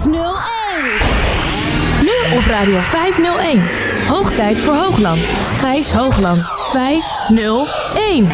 501. Nu op Radio 501. Hoog tijd voor Hoogland. Gijs Hoogland 501.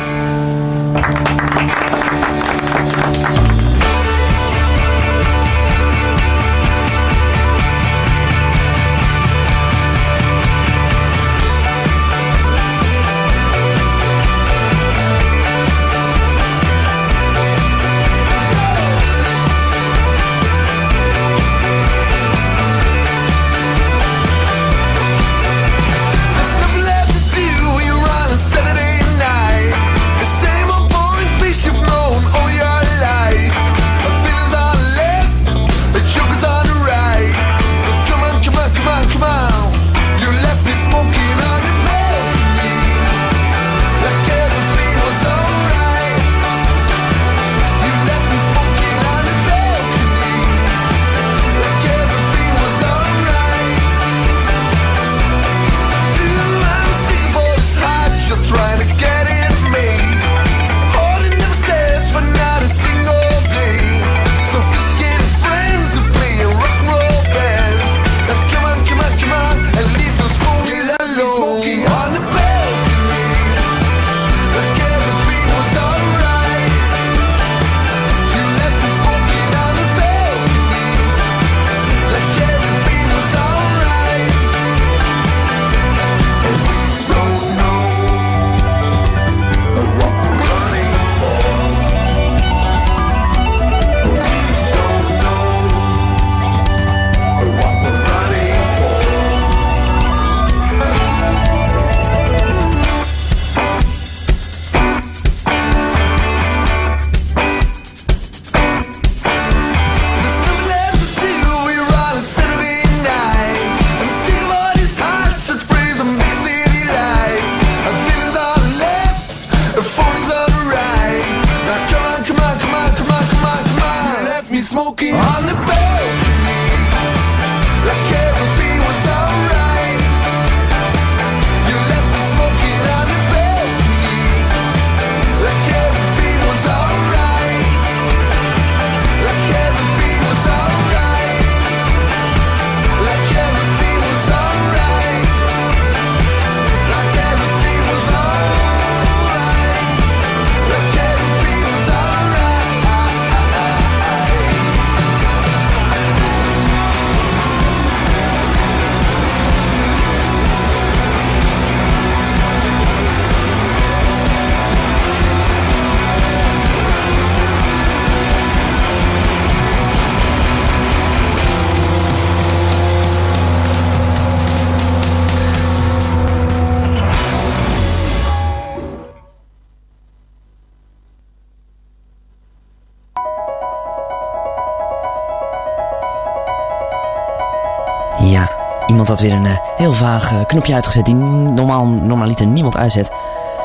Weer een eh, heel vaag eh, knopje uitgezet die normaal, normaliter niemand uitzet.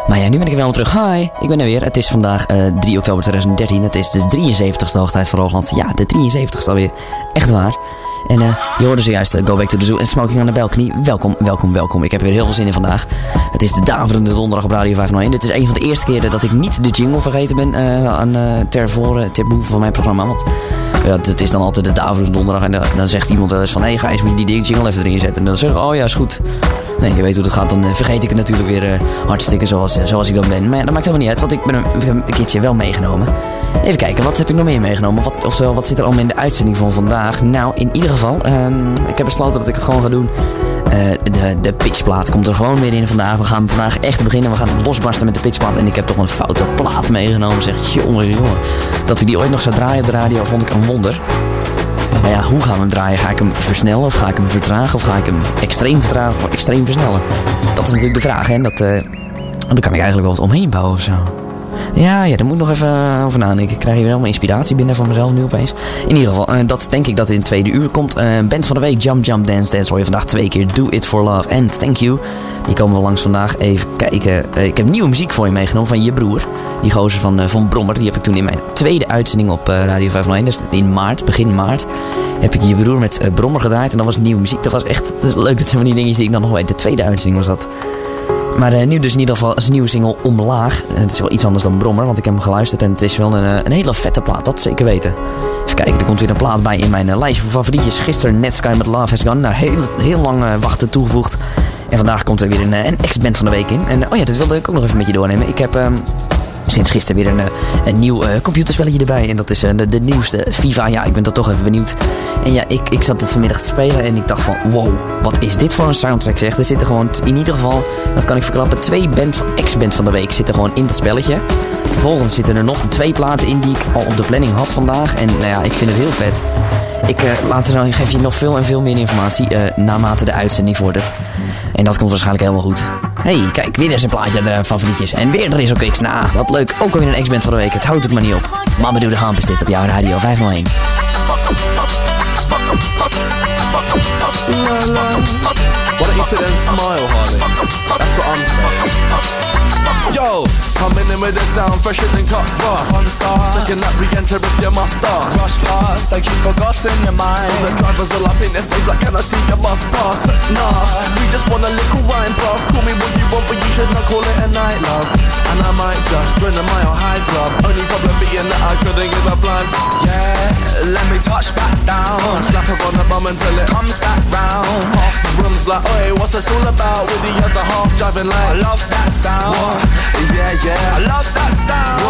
Maar ja, nu ben ik er wel terug. Hi, ik ben er weer. Het is vandaag eh, 3 oktober 2013. Het is de 73ste hoogtijd voor Hoogland. Ja, de 73ste alweer. Echt waar. En eh, je hoorde zojuist eh, Go Back to the Zoo en Smoking on the Balcony. Welkom, welkom, welkom. Ik heb er weer heel veel zin in vandaag. Het is de daverende donderdag op Radio 501. Dit is een van de eerste keren dat ik niet de jingle vergeten ben eh, aan, eh, ter, voren, ter behoeve van mijn programma. Ja, het is dan altijd de daverende donderdag en dan, zegt iemand wel eens van... Hé hey, Gijs, moet je die ding jingle even erin zetten? En dan zeg oh ja, is goed. Nee, je weet hoe dat gaat. Dan eh, vergeet ik het natuurlijk weer eh, hartstikke zoals, eh, zoals ik dan ben. Maar ja, dat maakt helemaal niet uit, want ik ben een keertje wel meegenomen. Even kijken, wat heb ik nog meer meegenomen? Wat, oftewel, wat zit er allemaal in de uitzending van vandaag? Nou, in ieder geval, ehm, ik heb besloten dat ik het gewoon ga doen. Eh, de, de pitchplaat komt er gewoon weer in vandaag. We gaan vandaag echt beginnen. We gaan losbarsten met de pitchplaat. En ik heb toch een foute plaat meegenomen. Zeg, jongen, jongen. Dat ik die ooit nog zou draaien op de radio, vond ik een wonder. Maar ja, hoe gaan we hem draaien? Ga ik hem versnellen of ga ik hem vertragen? Of ga ik hem extreem vertragen of extreem versnellen? Dat is natuurlijk de vraag, hè. Dat, eh, daar kan ik eigenlijk wel wat omheen bouwen of zo. Ja, ja, daar moet ik nog even eh, over nadenken. Ik krijg hier helemaal inspiratie binnen van mezelf nu opeens. In ieder geval, eh, dat denk ik dat in het tweede uur komt. Eh, band van de week, Jump Jump Dance Dance. Hoor je vandaag twee keer Do It For Love en Thank You. Die komen we langs vandaag. Even kijken. Ik heb nieuwe muziek voor je meegenomen van je broer. Die gozer van, van Brommer. Die heb ik toen in mijn tweede uitzending op Radio 501. Dus in maart, begin maart. Heb ik je broer met Brommer gedraaid. En dat was nieuwe muziek. Dat was echt dat is leuk. Dat zijn van die dingetjes die ik dan nog weet. De tweede uitzending was dat. Maar eh, nu dus in ieder geval zijn nieuwe single Omlaag. Eh, het is wel iets anders dan Brommer, want ik heb hem geluisterd en het is wel een, eh, een hele vette plaat, dat zeker weten. Even kijken, er komt weer een plaat bij in mijn lijstje van favorietjes. Gisteren Net Sky met Love Has Gone, daar heel, heel lang wachten toegevoegd. En vandaag komt er weer een, een ex-band van de week in. En oh ja, dat wilde ik ook nog even met je doornemen. Ik heb... ehm, Sinds gisteren weer een, eh, een nieuw eh, computerspelletje erbij. En dat is eh, de, de nieuwste FIFA. Ja, ik ben toch toch even benieuwd. En ja, ik, ik zat het vanmiddag te spelen en ik dacht van... Wow, wat is dit voor een soundtrack zeg. Er zitten gewoon in ieder geval, dat kan ik verklappen... twee band van, ex-band van de week zitten gewoon in dat spelletje. Vervolgens zitten er nog twee platen in die ik al op de planning had vandaag. En nou ja, ik vind het heel vet. Ik eh, later dan geef je nog veel en veel meer informatie eh, naarmate de uitzending vordert. En dat komt waarschijnlijk helemaal goed. hey, kijk, weer eens een plaatje uit de favorietjes. En weer er is ook X. Nou, wat leuk. Ook alweer een X-band van de week. Het houdt het maar niet op. Mama doe de hamp is dit op jouw radio 501. Why don't you sit there and smile, Harley? That's what I'm saying. Yo, coming in with a sound fresher than cut grass. On the stars. Second that re-enter if you must start. Rush past like you've forgotten your mind. The drivers all up in their face like, can I see your bus pass? Nah, we just want a little wine, bruv. Call me what you want, but you should not call it a night, love. And I might just join a mile high club. Only problem being that I couldn't give a blind. Yeah, let me touch back down. Slap her on the bum until it Comes back round. Half the room's like, oi, what's this all about? With the other half driving like, I love that sound. Yeah, yeah. I love that sound.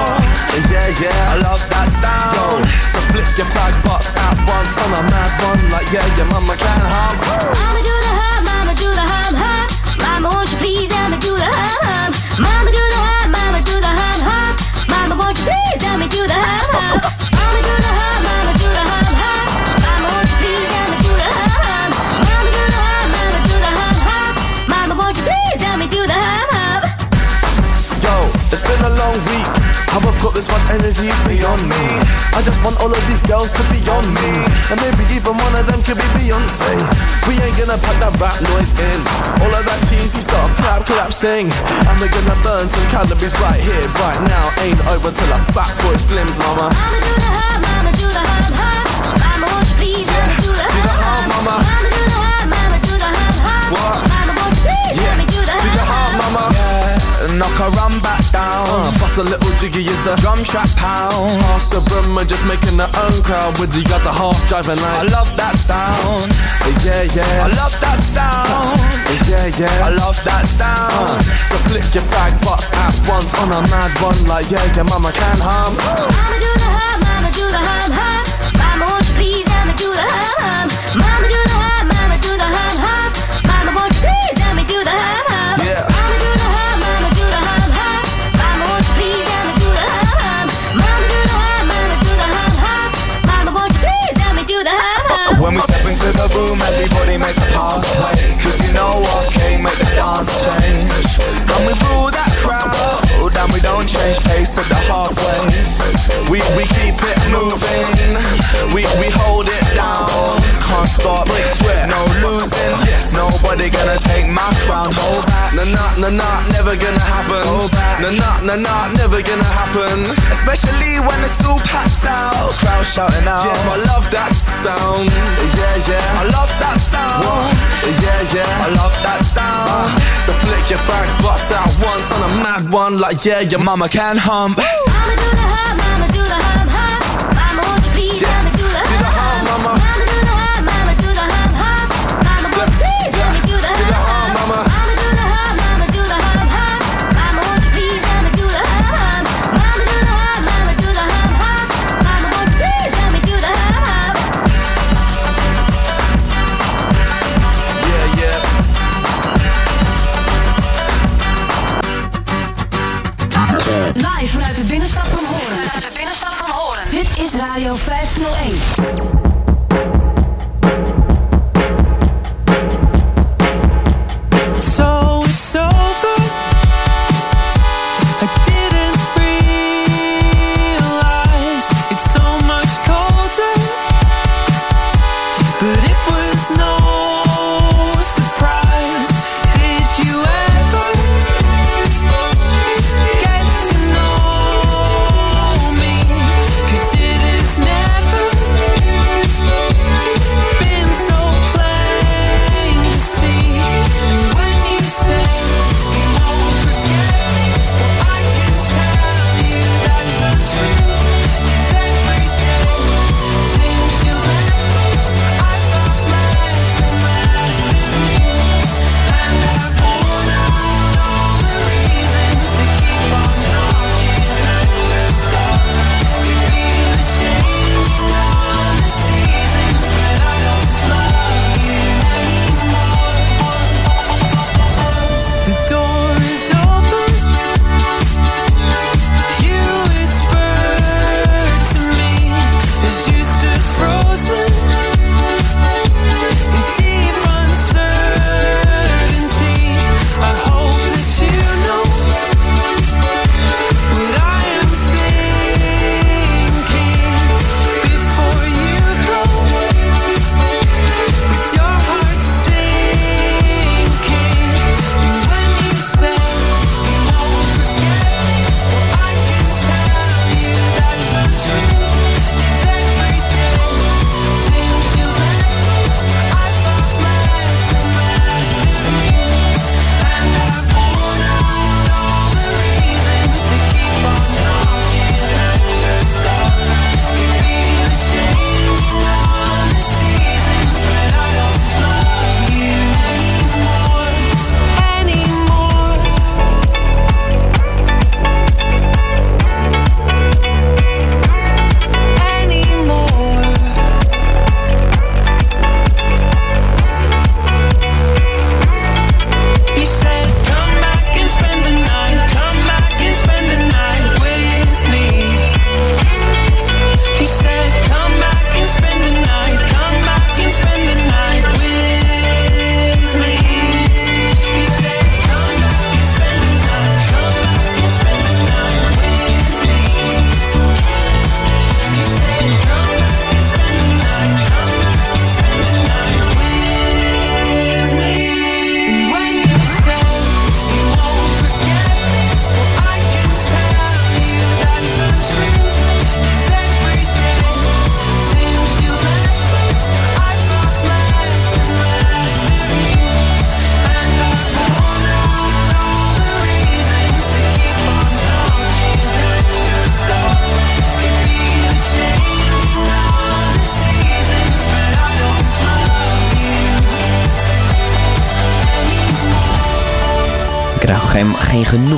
Yeah, yeah. I love that Yo, sound. so flick your bag butts at once on a mad one, like yeah, your mama can hum. Mama do the hum, mama do the hum hum. Mama won't you please let me do the hum hum. Mama do the hum, mama do the hum hum. Mama won't you please let me do the hum hum. Week. How I've got this much energy beyond me. I just want all of these girls to be on me. And maybe even one of them could be Beyonce. We ain't gonna pack that rap noise in. All of that cheesy stuff, clap, clap, sing. And we're gonna burn some calories right here, right now. Ain't over till a fat boy slims, mama. Mama do the hum, mama do the hum hum. Mama won't you please let Uh, down. bust a little jiggy is the Drum trap pound. Half the room are just making their own crowd with you got the other half driving line. I love that sound. Yeah, yeah I love that sound. Yeah, yeah I love that Uh, sound. So flick your bag butts at once on a mad one like yeah, your mama can hum Mama pace at the halfway. We, we keep it moving, we, we hold it down. Can't stop, losing. Nobody gonna take my crown. Hold back, Nah, nah, nah, nah, never gonna happen Go back. Nah, nah, nah, nah, never gonna happen especially when it's all packed out. Crowd shouting out. Yeah, I love that sound Yeah, yeah I love that sound. Yeah, yeah I love that sound. So flick your bag butts out once on a mad one like yeah, your mama can hum. Mama do the hum, mama do the hum hum. Mama won't you please Yeah.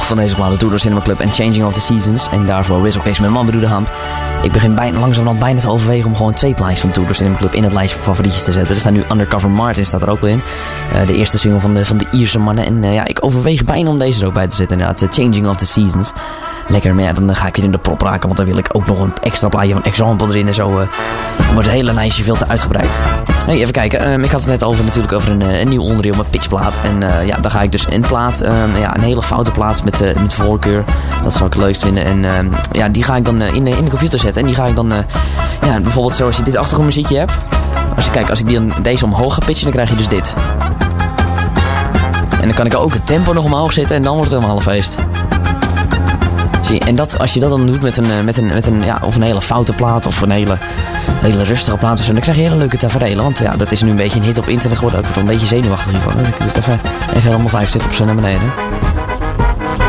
Van deze platen. Tour door Cinema Club en Changing of the Seasons. En daarvoor Whistle Case met Man de Hamp. Ik begin bijna, langzamerhand bijna te overwegen om gewoon twee plaatjes van Tour door Cinema Club in het lijstje van favorietjes te zetten. Er staat nu Undercover Martin staat er ook wel in. Eh, de eerste single van de, van de Ierse mannen. En eh, ja, ik overweeg bijna om deze er ook bij te zetten. Inderdaad, eh, Changing of the Seasons. Lekker, maar ja, dan ga ik weer in de prop raken. Want dan wil ik ook nog een extra plaatje van Example erin en zo. eh, wordt het hele lijstje veel te uitgebreid. Hey, even kijken. Ehm, ik had het net over natuurlijk over een, eh, een nieuw onderdeel met pitchplaat. En eh, ja, dan ga ik dus een plaat, ehm, ja, een hele foute plaat met, eh, met voorkeur. Dat zou ik het leukst vinden. En ehm, ja, die ga ik dan in, in de computer zetten. En die ga ik dan, ja, bijvoorbeeld zoals je dit achtergrondmuziekje hebt. Als je kijkt, als ik die dan, deze omhoog ga pitchen, dan krijg je dus dit. En dan kan ik ook het tempo nog omhoog zetten en dan wordt het helemaal een feest. Zie en dat, als je dat dan doet met een, met een, met een, ja, of een hele foute plaat of een hele, hele rustige plaat of zo, dan krijg je hele leuke tafereelen. Want ja, dat is nu een beetje een hit op internet geworden. Ik word er een beetje zenuwachtig hiervan. Dus ik doe het even, even helemaal 25% naar beneden.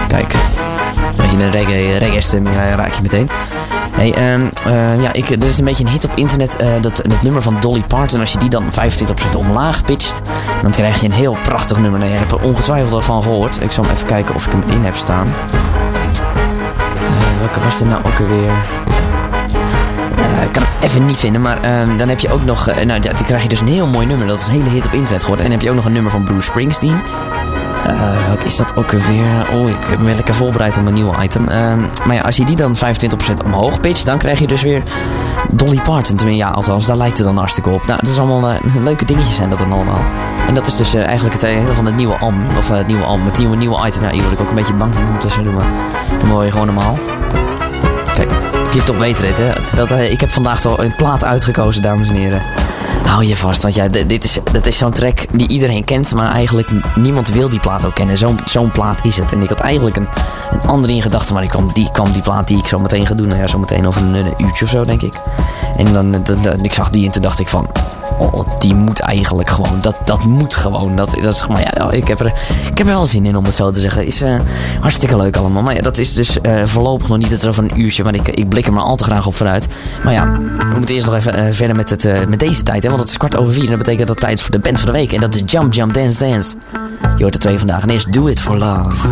Kijk, beetje een reggae, reggae eh, raak je meteen. Hey, eh, ja, er is een beetje een hit op internet, eh, dat, dat nummer van Dolly Parton. Als je die dan 25% omlaag pitcht, dan krijg je een heel prachtig nummer. Nou, je hebt er ongetwijfeld al van gehoord. Ik zal hem even kijken of ik hem in heb staan. Eh, welke was dit nou ook alweer? Eh, ik kan hem even niet vinden, maar ehm, dan heb je ook nog... eh, nou, dan krijg je dus een heel mooi nummer. Dat is een hele hit op internet geworden. En dan heb je ook nog een nummer van Bruce Springsteen. Eh, wat is dat ook alweer? Oh, ik heb me lekker voorbereid op een nieuw item. Ehm, maar ja, als je die dan 25% omhoog pitcht, dan krijg je dus weer Dolly Parton. Tenminste, ja, althans, daar lijkt het dan hartstikke op. Nou, dat is allemaal leuke dingetjes zijn dat dan allemaal. En dat is dus eigenlijk het hele van het nieuwe album. Of het nieuwe album, het nieuwe, nieuwe item. Ja, hier word ik ook een beetje bang van ondertussen. Doen we, doen we weer gewoon normaal. Kijk, je toch beter dit, hè? Dat, eh, ik heb vandaag toch een plaat uitgekozen, dames en heren. Hou je vast, want ja, dit is, dat is zo'n track die iedereen kent, maar eigenlijk niemand wil die plaat ook kennen. Zo'n plaat is het. En ik had eigenlijk een, een andere in gedachten, maar die kwam, die kwam die plaat die ik zo meteen ga doen. Nou ja, zo meteen over een, uurtje of zo, denk ik. En eh, dan- dan- ik zag die en toen dacht ik van, oh, die moet eigenlijk gewoon. Dat, dat moet gewoon. Dat, dat maar ja, ik heb, er, ik heb er wel zin in om het zo te zeggen. Is eh, hartstikke leuk allemaal. Maar ja, dat is dus eh, voorlopig nog niet. Het over een uurtje, maar ik, ik blik er maar al te graag op vooruit. Maar ja, we moeten eerst nog even eh, verder met, het, met deze tijd. Hè, want het is kwart over vier. En dat betekent dat tijd voor de band van de week. En dat is Jump, Jump, Dance, Dance. Je hoort er twee vandaag. En eerst Do It For Love.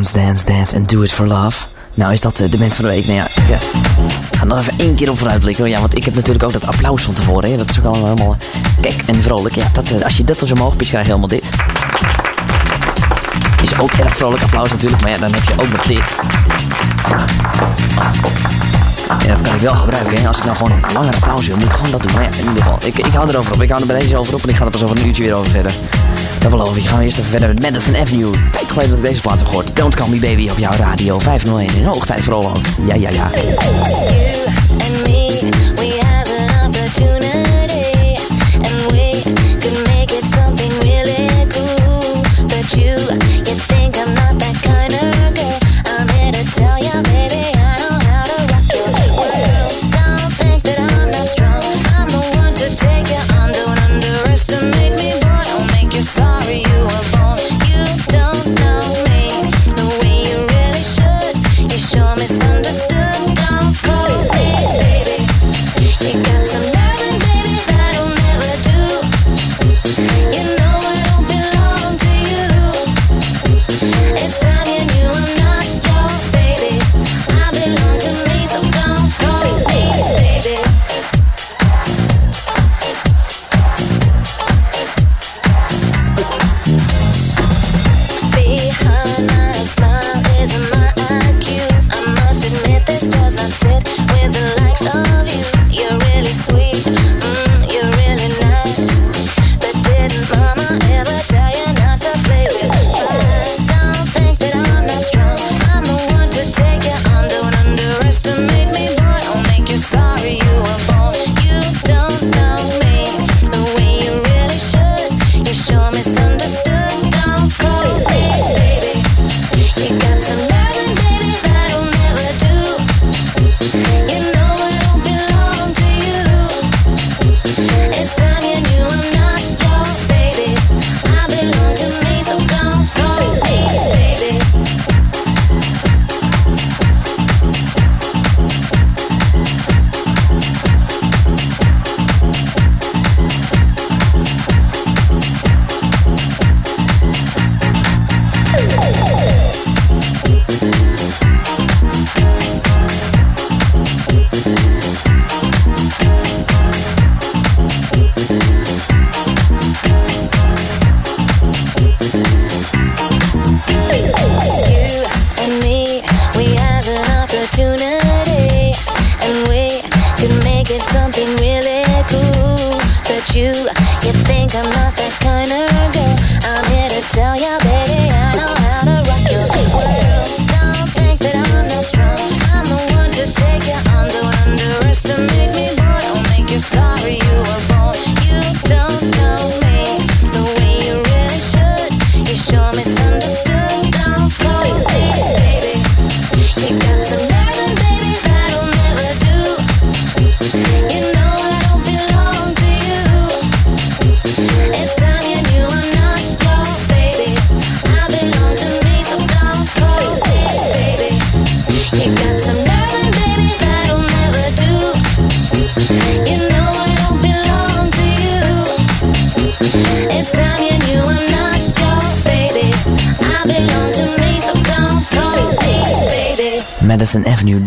Jumps, dance, dance and do it for love. Nou, is dat eh, de mens van de week? Nou ja, ik ga nog even één keer op vooruitblikken. Ja, want ik heb natuurlijk ook dat applaus van tevoren. Hè. Dat is ook allemaal helemaal kek en vrolijk. Ja, dat, eh, als je dat dus omhoog pitcht, krijg je helemaal dit. Is ook erg vrolijk applaus natuurlijk, maar ja, dan heb je ook nog dit. En dat kan ik wel gebruiken, hè. Als ik nou gewoon een langer applaus wil, moet ik gewoon dat doen. Maar ja, in ieder geval, ik, ik hou erover op. Ik hou er bij deze over op en ik ga er pas over een uurtje weer over verder. Dat beloof ik. Gaan we eerst even verder met Madison Avenue. Tijd geleden dat ik deze plaat heb gehoord. Don't Call Me Baby op jouw radio 501 in Hoogtijd voor Holland. Ja, ja, ja.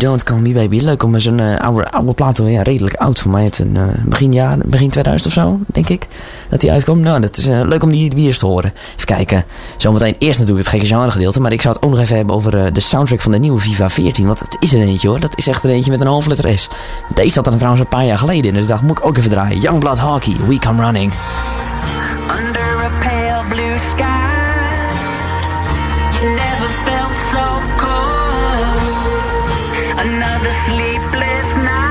Don't Call Me Baby. Leuk om zo'n eh, oude, oude plaat. Ja, redelijk oud voor mij. Het eh, begin jaar, begin 2000 of zo, denk ik. Dat die uitkwam. Nou, dat is eh, leuk om die weer te horen. Even kijken. Zometeen eerst natuurlijk het gekke genre gedeelte. Maar ik zou het ook nog even hebben over de soundtrack van de nieuwe Viva 14. Want het is er eentje hoor. Dat is echt er eentje met een hoofdletter S. Deze zat er trouwens een paar jaar geleden in. Dus dacht, moet ik ook even draaien. Youngblood Hockey, We Come Running. under a pale blue sky. is not.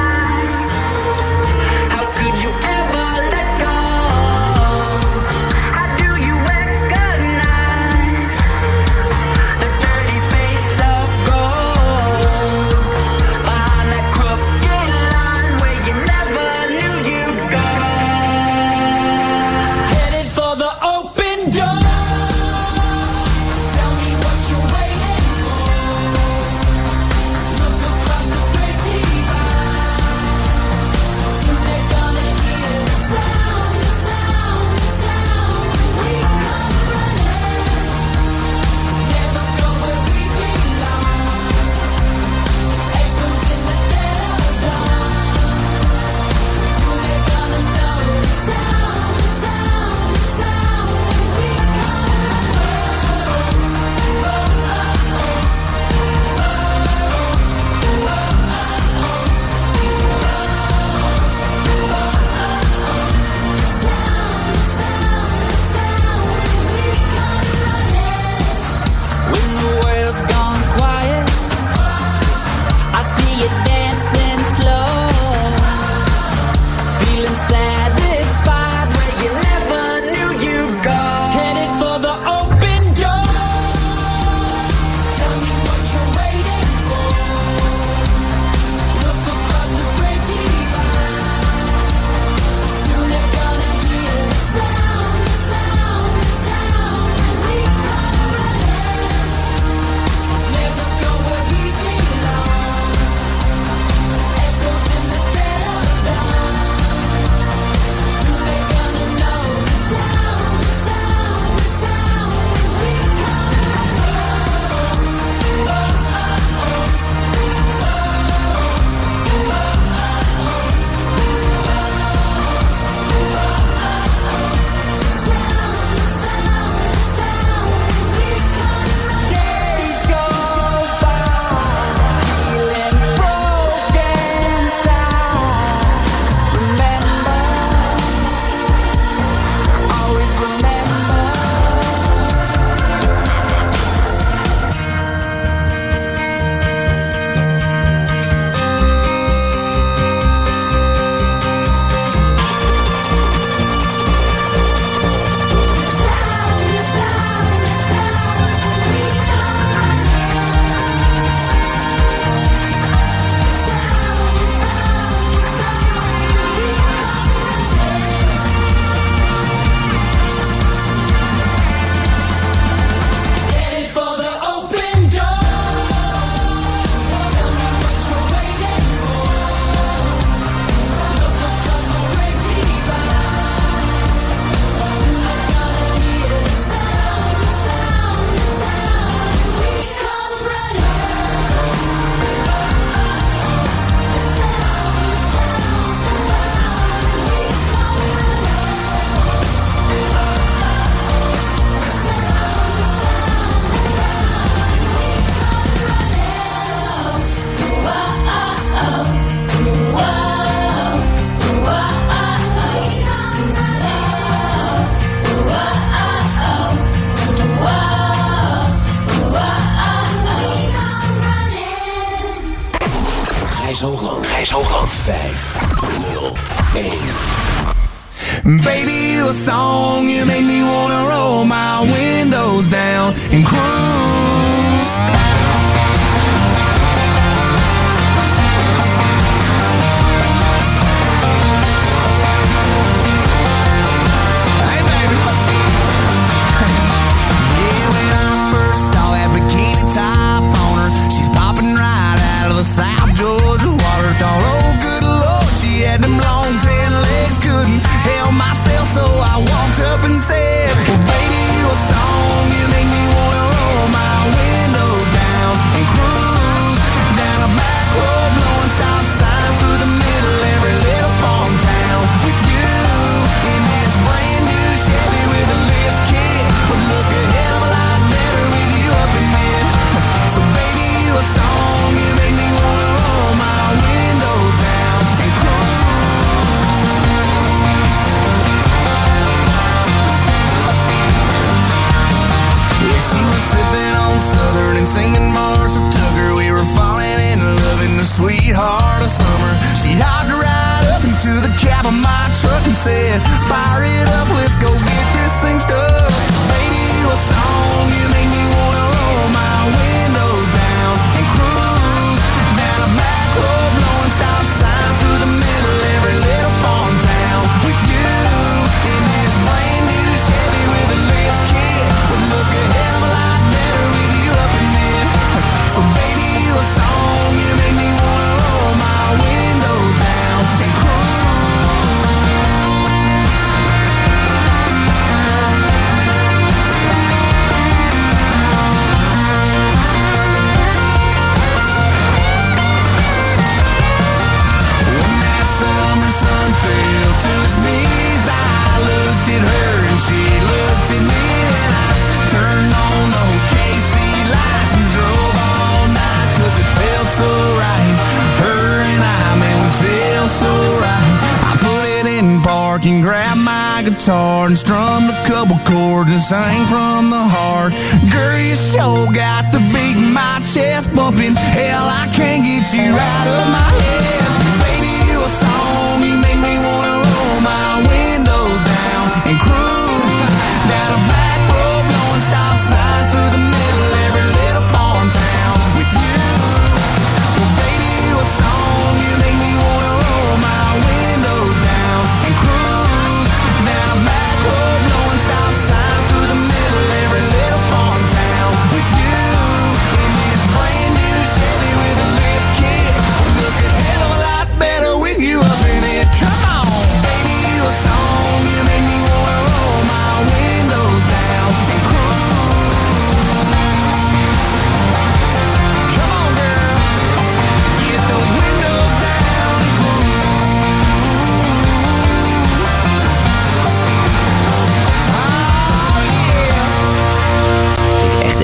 And strummed a couple chords and sang from the heart. Girl, you sure got the beat in my chest bumping. Hell, I can't get you out of my head.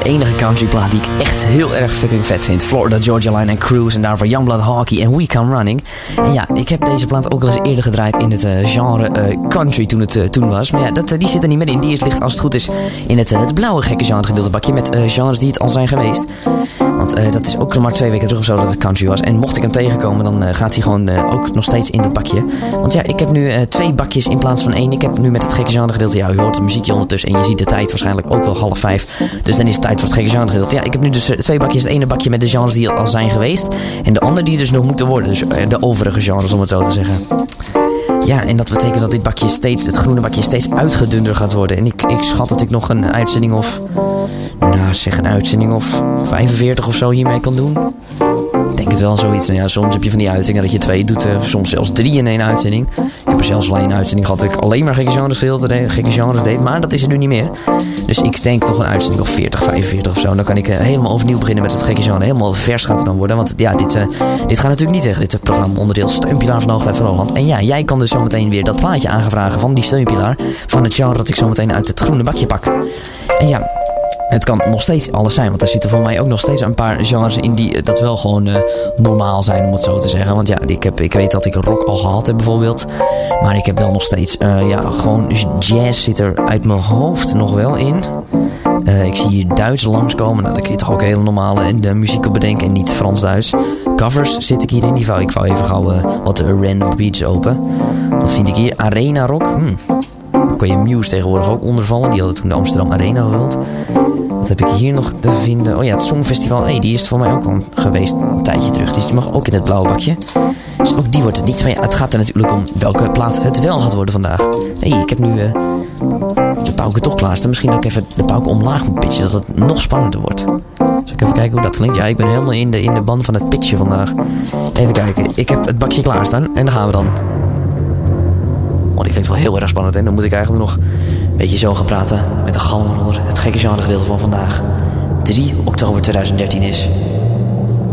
Enige countryplaat die ik echt heel erg fucking vet vind. Florida Georgia Line en Cruise en daarvoor Youngblood Hockey en We Come Running. En ja, ik heb deze plaat ook al eens eerder gedraaid in het eh, genre eh, country toen het eh, toen was. Maar ja, dat, die zit er niet meer in. Die is, ligt als het goed is in het, het blauwe gekke genre gedeelte bakje met genres die het al zijn geweest. Want eh, dat is ook nog maar twee weken terug of zo dat het country was. En mocht ik hem tegenkomen, dan eh, gaat hij gewoon eh, ook nog steeds in dat bakje. Want ja, ik heb nu twee bakjes in plaats van één. Ik heb nu met het gekke genre gedeelte, ja, u hoort het muziekje ondertussen en je ziet de tijd waarschijnlijk ook wel half vijf. Dus dan is het tijd voor het gekke genre gedeelte. Ja, ik heb nu dus twee bakjes. Het ene bakje met de genres die al zijn geweest. En de andere die dus nog moeten worden. Dus de overige genres, om het zo te zeggen. Ja, en dat betekent dat dit bakje steeds, het groene bakje steeds uitgedunder gaat worden. En ik, ik schat dat ik nog een uitzending of, nou zeg een uitzending of 45 of zo hiermee kan doen. Ik denk het wel zoiets. Nou ja, soms heb je van die uitzendingen dat je twee doet, eh, soms zelfs drie in één uitzending. Ik heb er zelfs alleen een uitzending gehad dat ik alleen maar gekke genres, deed, gekke genres deed, maar dat is er nu niet meer. Dus ik denk toch een uitzending of 40, 45 of zo. Dan kan ik eh, helemaal overnieuw beginnen met het gekke genre. Helemaal vers gaat het dan worden. Want ja, dit, eh, dit gaat natuurlijk niet tegen dit programma onderdeel steunpilaar van de Hoogtijd van Holland. En ja, jij kan dus zometeen weer dat plaatje aangevragen van die steunpilaar. Van het genre dat ik zometeen uit het groene bakje pak. En ja, het kan nog steeds alles zijn, want er zitten voor mij ook nog steeds een paar genres in die eh, dat wel gewoon eh, normaal zijn, om het zo te zeggen. Want ja, ik, heb, ik weet dat ik rock al gehad heb bijvoorbeeld. Maar ik heb wel nog steeds, eh, ja, gewoon jazz zit er uit mijn hoofd nog wel in. Ik zie hier Duits langskomen. Nou, dan kun je toch ook hele normale de muziek op bedenken en niet Frans-Duits. covers zit ik hierin. Die wou, ik wou even gauw wat random beats open. Wat vind ik hier? Arena Rock. Hm. Daar kon je Muse tegenwoordig ook ondervallen. Die hadden toen de Amsterdam Arena gewild. Wat heb ik hier nog te vinden? Oh ja, het Songfestival. Hey, die is voor mij ook al geweest een tijdje terug. Dus die mag ook in het blauwe bakje. Dus ook die wordt het niet. Maar ja, het gaat er natuurlijk om welke plaat het wel gaat worden vandaag. Hey, ik heb nu eh, de pauken toch klaarstaan. Misschien dat ik even de pauken omlaag moet pitchen. Dat het nog spannender wordt. Zal ik even kijken hoe dat klinkt? Ja, ik ben helemaal in de, in de ban van het pitchen vandaag. Even kijken. Ik heb het bakje klaarstaan. En dan gaan we dan. Oh, die klinkt wel heel erg spannend. En dan moet ik eigenlijk nog een beetje zo gaan praten. Met de galm eronder. Het gekke genre gedeelte van vandaag. 3 oktober 2013 is.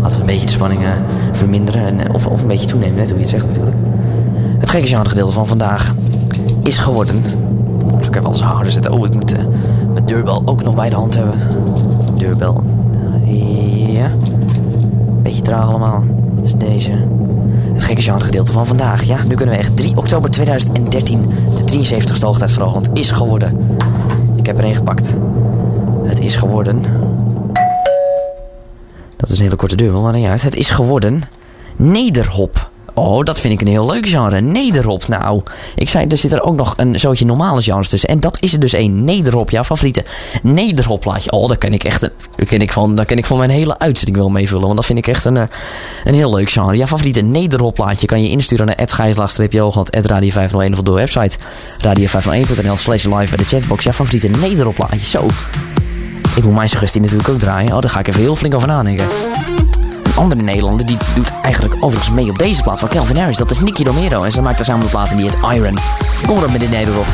Laten we een beetje de spanning eh, verminderen. En, eh, of, of een beetje toenemen, net hoe je het zegt natuurlijk. Het gekke genre gedeelte van vandaag is geworden. Zal ik even alles harder zetten. Oh, ik moet eh, mijn deurbel ook nog bij de hand hebben. Deurbel. Ja. Beetje traag allemaal. Wat is deze? Gekke gedeelte van vandaag. Ja, nu kunnen we echt 3 oktober 2013. De 73ste hoogtijd van Hoogland is geworden. Ik heb er een gepakt. Het is geworden. Dat is een hele korte deurbel, maar niet uit. Het is geworden Nederhop. Oh, dat vind ik een heel leuk genre. Nederhop. Nou, ik zei, er zit er ook nog een zootje normale genres tussen. En dat is er dus één. Nederhop, jouw favoriete Nederhop plaatje. Oh, daar kan ik echt, daar kan ik van, daar kan ik van mijn hele uitzending wel mee vullen. Want dat vind ik echt een, eh, een heel leuk genre. Jouw favoriete Nederhop plaatje kan je insturen naar @gijslaagstreepje-hoogland radio501 of op de website radio501.nl slash live bij de chatbox. Jouw favoriete Nederhop plaatje. Zo. Ik moet mijn suggestie natuurlijk ook draaien. Oh, daar ga ik even heel flink over nadenken. Andere Nederlander die doet eigenlijk overigens mee op deze plaat van Calvin Harris. Dat is Nicky Romero. En ze maakt er samen een plaat die heet Iron. Kom erop met dit Nederop.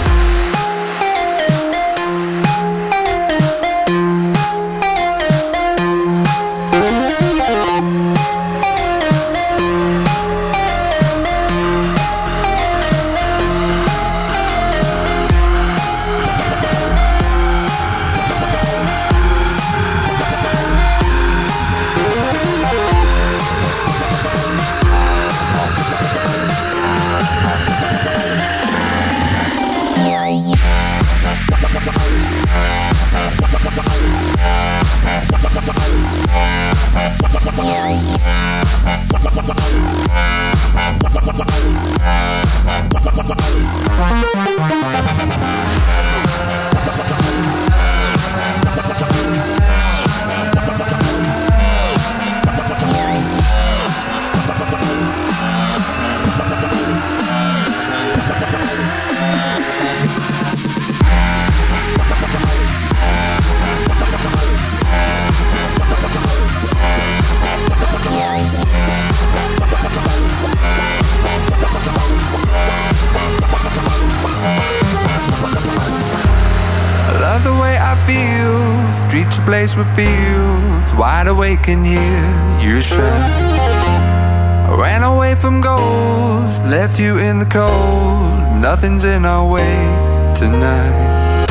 Nothing's in our way tonight.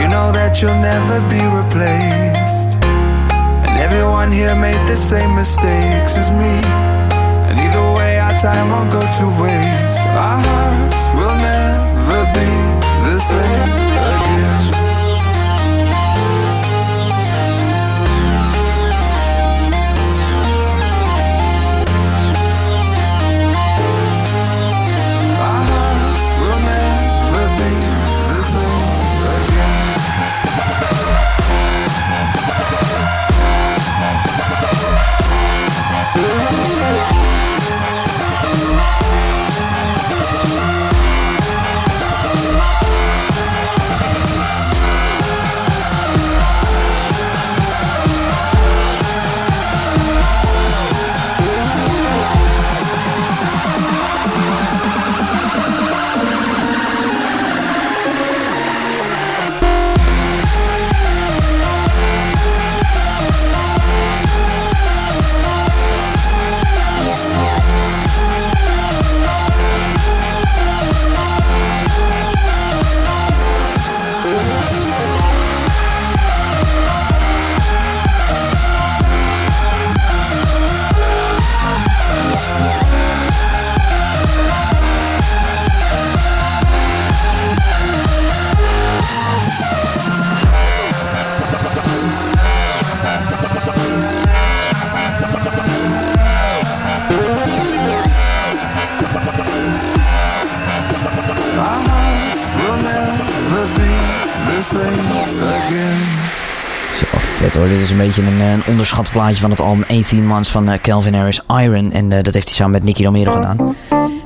You know that you'll never be replaced. And everyone here made the same mistakes as me. And either way, our time won't go to waste. Our hearts will never be the same Dit is een beetje een, eh, een onderschat plaatje van het album 18 Months van eh, Calvin Harris Iron. En eh, dat heeft hij samen met Nicky Romero gedaan.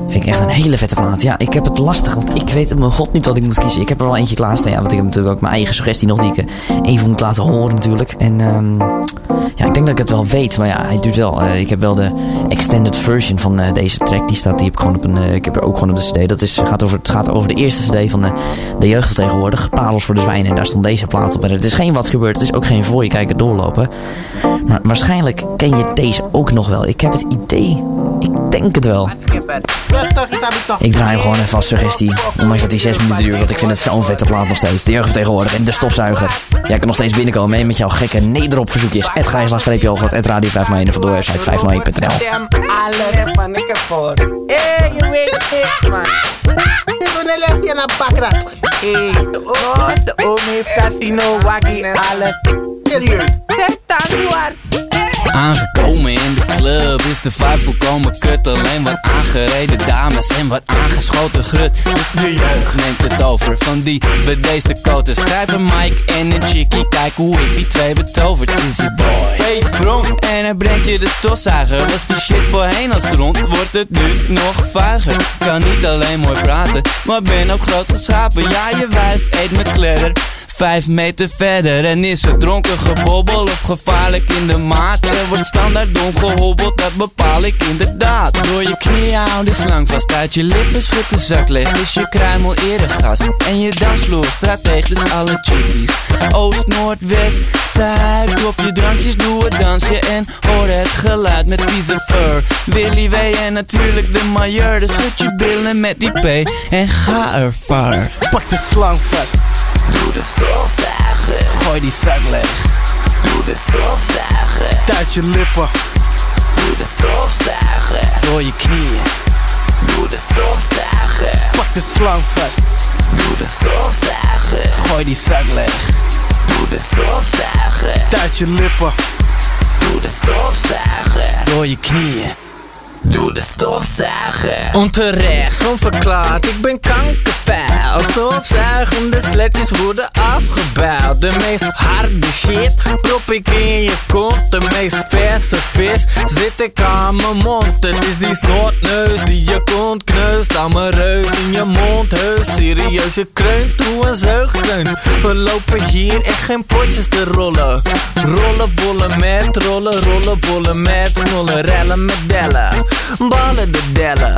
Vind ik echt een hele vette plaat. Ja, ik heb het lastig, want ik weet mijn god niet wat ik moet kiezen. Ik heb er al eentje klaarstaan, ja, want ik heb natuurlijk ook mijn eigen suggestie nog die ik eh, even moet laten horen natuurlijk. En ehm, ja, ik denk dat ik het wel weet, maar ja, hij duurt wel. eh, ik heb wel de extended version van eh, deze track, die staat, die heb ik gewoon op een, ik heb er ook gewoon op de cd. Dat is, gaat over, het gaat over de eerste cd van de, jeugd tegenwoordig, Parels voor de Zwijnen. En daar stond deze plaat op. En het is geen wat gebeurt, het is ook geen voor je kijker doorlopen. Maar waarschijnlijk ken je deze ook nog wel. Ik heb het idee, denk het wel. Ik draai hem gewoon even als suggestie. Ondanks dat hij 6 minuten duurt, want ik vind het zo'n vette plaat nog steeds. De jeugd van tegenwoordig en de stofzuiger. Jij kan nog steeds binnenkomen met jouw gekke nederop verzoekjes. Het ga je over het radio 5 of op de website 501.nl. alle Aangekomen in de club. Is de vibe volkomen kut Alleen wat aangereden dames en wat aangeschoten grut. Dus de jeugd neemt het over van die bedeesde koten. Schrijf een mic en een chickie, kijk hoe ik die twee betoverd je boy. Hey dronk en hij brengt je de stofzuiger. Was die shit voorheen als grond, wordt het nu nog vuiger Kan niet alleen mooi praten, maar ben ook groot geschapen Ja je wijf eet me kledder Vijf meter verder en is het dronken gebobbel of gevaarlijk in de maat? Er wordt standaard dom gehobbeld, dat bepaal ik inderdaad. Door je knieën hou de slang vast, uit je lippen schud de zak leeg Is je kruimel eerder gas en je dansvloer strateeg dus alle chickies Oost, noord, west, zuid, klop je drankjes, doe het dansje En hoor het geluid met vieze fur. Willy W en natuurlijk de majeur Dus schud je billen met die P en ga er Pak de slang vast. Doe de stofzuiger. Gooi die zak leeg. Doe de stofzuiger. Duit je lippen. Doe de stofzuiger. Door je knieën. Doe de stofzuiger. Pak de slang vast. Doe de stofzuiger. Gooi die zak leeg. Doe de stofzuiger. Duit je lippen. Doe de stofzuiger. Door je knieën. Doe de stofzuiger. Onterecht, onverklaard, ik ben kankervuil. Stofzuigende sletjes worden afgebouwd. De meest harde shit prop ik in je kont. De meest verse vis zit ik aan mijn mond. Het is die snotneus die je kont kneust. Aan mijn reus in je mond, heus. Serieus, je kreunt toe een zeugkreun. We lopen hier echt geen potjes te rollen. Rollen bollen met rollen, rollen bollen met snollen. Rellen met bellen. Ballen de dellen.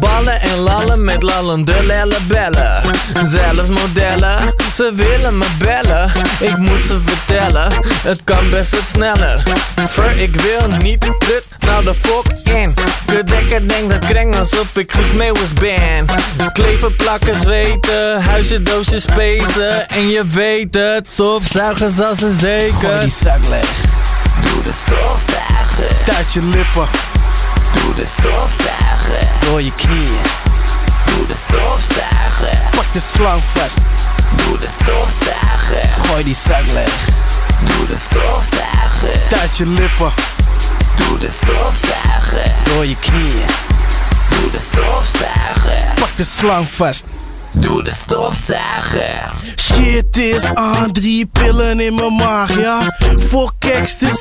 Ballen en lallen met lallende lellen bellen. Zelfs modellen, ze willen me bellen. Ik moet ze vertellen, het kan best wat sneller. Ver, ik wil niet prut, nou de fok in. De dekker denkt dat kreng alsof ik Guus Meeuwis ben. Kleven, plakken, zweten, huisje, doosje, spacen. En je weet het, stofzuigers als een zeker. Gooi die zak leeg. Doe de stofzuiger. Duit je lippen. Doe de stofzuiger. Door je knieën. Doe de stofzuiger. Pak de slang vast. Doe de stofzuiger. Gooi die zak leeg. Doe de stofzuiger. Duit je lippen. Doe de stofzuiger. Door je knieën. Doe de stofzuiger. Pak de slang vast. Doe de stofzuiger. Shit is aan, drie pillen in mijn maag, ja. Voor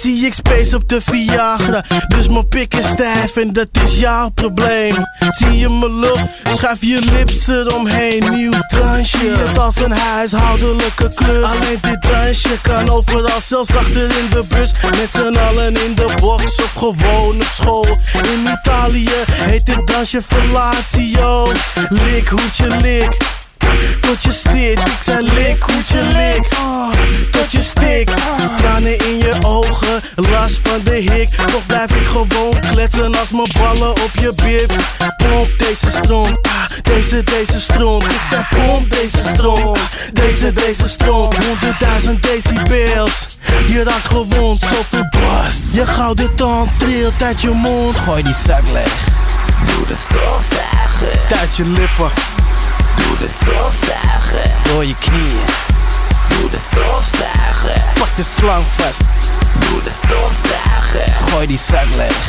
zie ik space op de Viagra. Dus mijn pik is stijf en dat is jouw probleem. Zie je me lul, schuif je lips eromheen. Nieuw dansje, het als een huishoudelijke klus. Alleen dit dansje kan overal, zelfs achter in de bus. Met z'n allen in de box of gewoon op school. In Italië heet dit dansje fellatio Lik, hoedje, lik tot je stik. Ik zei lik, goed je lik. Tot je stik. Tranen in je ogen, last van de hik. Toch blijf ik gewoon kletsen als mijn ballen op je bib. Pomp deze stroom, ah, deze, deze stroom. Ik zei pomp deze stroom, ah, deze, deze stroom. 100.000 decibels. Je raakt gewond, zoveel bas. Je gouden tand trilt uit je mond. Gooi die zak leeg. Doe de stofzuiger. Uit je lippen. Doe de stofzuiger. Door je knieën. Doe de stofzuiger. Pak de slang vast. Doe de stofzuiger. Gooi die zak leeg.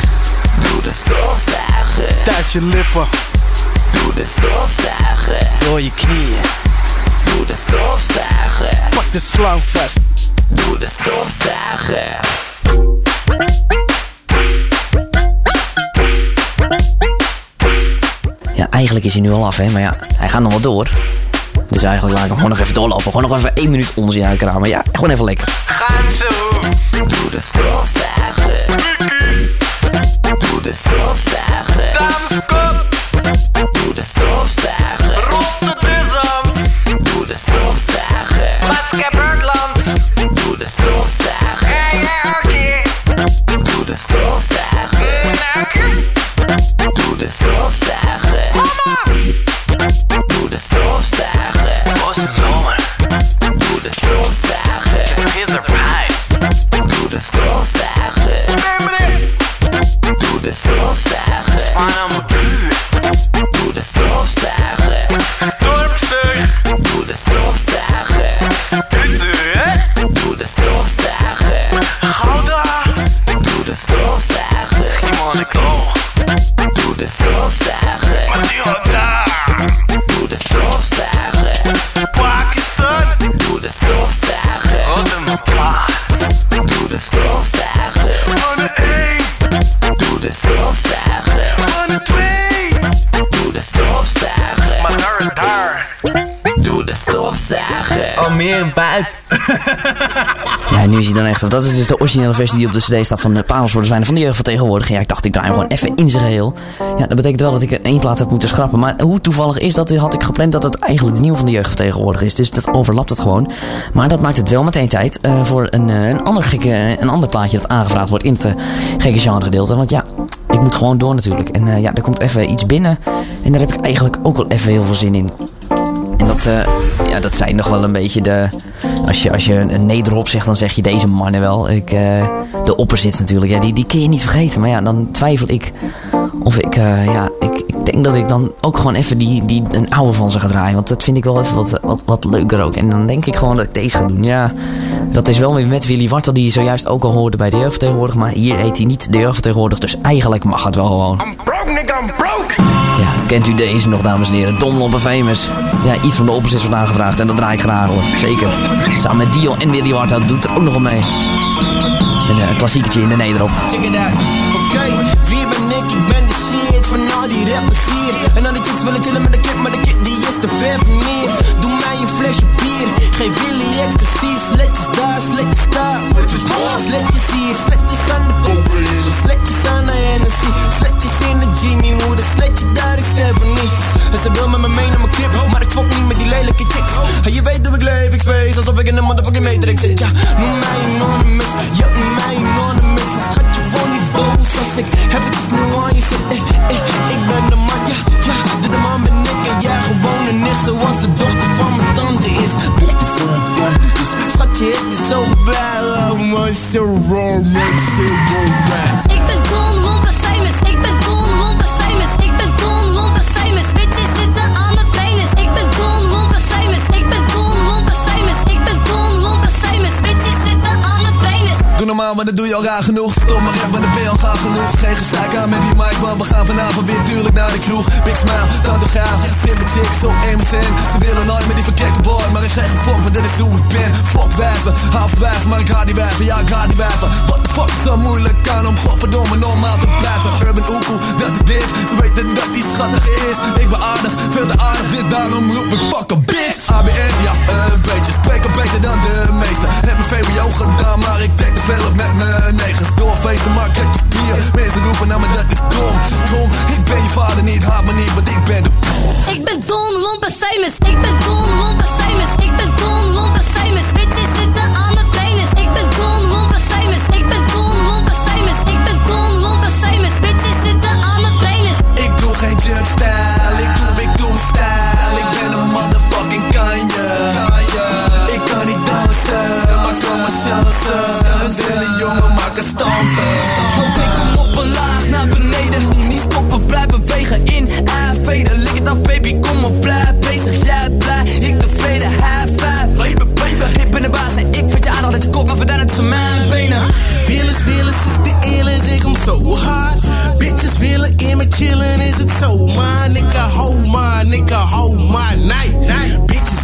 Doe de stofzuiger. Uit je lippen. Doe de stofzuiger. Door je knieën. Doe de stofzuiger. Pak de slang vast. Doe de stofzuiger. Ja, eigenlijk is hij nu al af, hè. Maar ja, hij gaat nog wel door. Dus eigenlijk laat ik hem gewoon nog even doorlopen. Gewoon nog even één minuut onzin uitkramen. Ja, gewoon even lekker. Gaan zo. Doe de Almere buiten. Ja, nu is hij dan echt. Dat is dus de originele versie die op de CD staat van de Parels voor de Zwijnen van de Jeugd van Tegenwoordig. Ja, ik dacht, ik draai hem gewoon even in zijn geheel. Ja, dat betekent wel dat ik één plaat heb moeten schrappen. Maar hoe toevallig is dat? Had ik gepland dat het eigenlijk de nieuw van de Jeugd van Tegenwoordig is. Dus dat overlapt het gewoon. Maar dat maakt het wel meteen tijd eh, voor een, eh, een, ander gekke, een ander plaatje dat aangevraagd wordt in het eh, gekke genre gedeelte. Want ja, ik moet gewoon door natuurlijk. En eh, ja, er komt even iets binnen. En daar heb ik eigenlijk ook wel even heel veel zin in. En dat, eh, ja, dat zijn nog wel een beetje de. Als je, als je een nederop zegt, dan zeg je deze mannen wel. Ik, eh, de opposites natuurlijk, ja, die, die kun je niet vergeten. Maar ja, dan twijfel ik of ik. eh, ja, ik, ik denk dat ik dan ook gewoon even die, die, een oude van ze ga draaien. Want dat vind ik wel even wat, wat, wat leuker ook. En dan denk ik gewoon dat ik deze ga doen. Ja, dat is wel weer met Willy Wartel, die je zojuist ook al hoorde bij de jeugd tegenwoordig. Maar hier heet hij niet de jeugd tegenwoordig. Dus eigenlijk mag het wel gewoon. Kent u deze nog, dames en heren? Dom Lompe Famous. Ja, iets van de opposites wordt aangevraagd en dat draai ik graag hoor. Zeker. Samen met Dio en Willy Wartel doet er ook nog wel mee. Een eh, klassiekertje in de nederop. Check it out. Oké, wie ben ik? Ik ben de shit van al die rappers hier. En al die chicks willen chillen met de kip, maar de kid die is te ver van mij een flesje bier, geef Willy ecstasy. Sletjes daar, sletjes daar. Sletjes hier, sletjes aan de cocaïne. Sletjes aan de Hennessy, sletjes in de Jimmy Moeder. Sletje daar, ik Stephanie. En ze wil met me mee naar mijn crib, maar ik fok niet met die lelijke chicks. En je weet hoe ik leef, ik space, alsof ik in een motherfucking matrix zit. Ja, noem mij anonymous, ja, noem mij anonymous. Schatje, woon niet boos als ik eventjes nu aan je zit. Nicht zoals de dochter van mijn tante is. Dochter van mijn tante is. Is bad, man, so raw, man, so normaal, maar dat doe je al raar genoeg. Stom, maar rap, maar dan ben je al gaaf genoeg. Geen gezeik aan met die mic, want we gaan vanavond weer tuurlijk naar de kroeg. Big smile, tante gaaf. Vind mijn chicks op 1%. Ze willen nooit met die verkrekte boy, maar ik zeg fuck, want dit is hoe ik ben. Fuck wijven, half wijven, maar ik ga die wijven, ja ik ga die wijven. What the fuck is zo moeilijk aan om godverdomme normaal te blijven. Urban Oekoe, dat is dit. Ze weten dat die schattig is. Ik ben aardig, veel te aardig, dus daarom roep ik fuck a bitch. ABN, ja een beetje, spreek al beter dan de meesten. Heb mijn VWO gedaan, maar ik denk te veel op met mijn negens. Doorfeesten, maar ik heb je spier. Mensen roepen naar me, dat is dom. Dom, ik ben je vader niet, haat me niet, want ik ben de Ik ben Don Lompe famous, ik ben Don Lompe famous, ik ben Don Lompe famous. Bitches zitten aan mijn penis. Ik ben Don Lompe famous, ik ben Don Lompe famous, ik ben Don Lompe famous. Bitches zitten aan mijn penis. Ik doe geen jump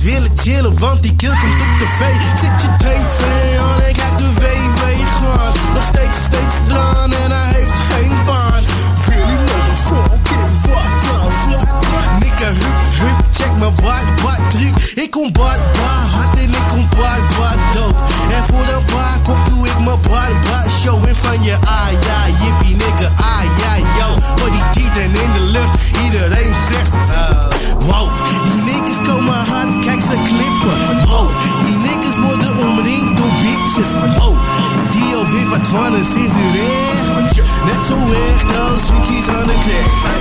willen chillen, want die kill komt op tv. Zit je door bitches, wow. Die alweer wat van is, is het echt. Net zo echt als junkies aan de klik.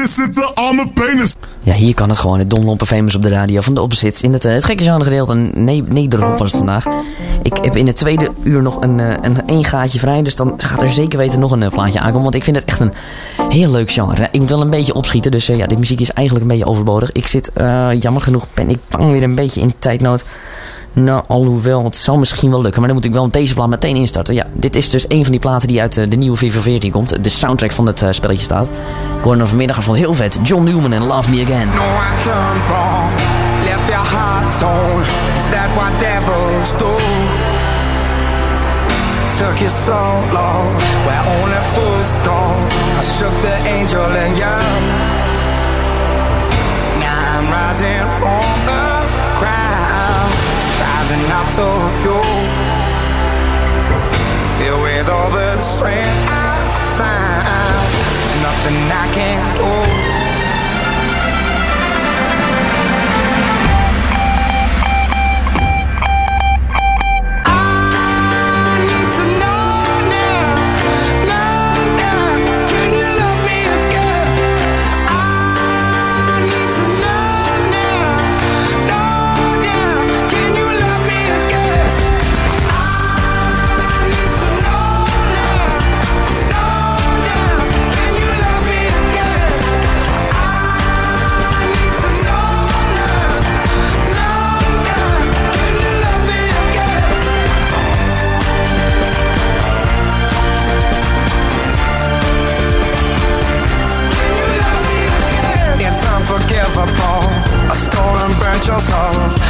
Bitches zitten aan mijn penis. Ja, hier kan het gewoon. Het Don Lompe Famous op de radio van de opzits. In het, eh, het gekke genre gedeelte. Nee, Nederland was het vandaag. Ik heb in het tweede uur nog een, eh, een één gaatje vrij. Dus dan gaat er zeker weten nog een eh, plaatje aankomen. Want ik vind het echt een heel leuk genre. Ik moet wel een beetje opschieten. Dus ja, dit muziek is eigenlijk een beetje overbodig. Ik zit, jammer genoeg, ben ik bang weer een beetje in tijdnood. Nou, alhoewel, het zal misschien wel lukken. Maar dan moet ik wel deze plaat meteen instarten. Ja, dit is dus een van die platen die uit eh, de nieuwe FIFA 14 komt. De soundtrack van het eh, spelletje staat. Ik hoorde vanmiddag al van heel vet. John Newman en Love Me Again. No, I done wrong. Left your heart torn. Is that what devils do? Took you so long, where only fools go. I shook the angel and young. Now I'm rising from rising up to you. Filled with all the strength I find, there's nothing I can't do.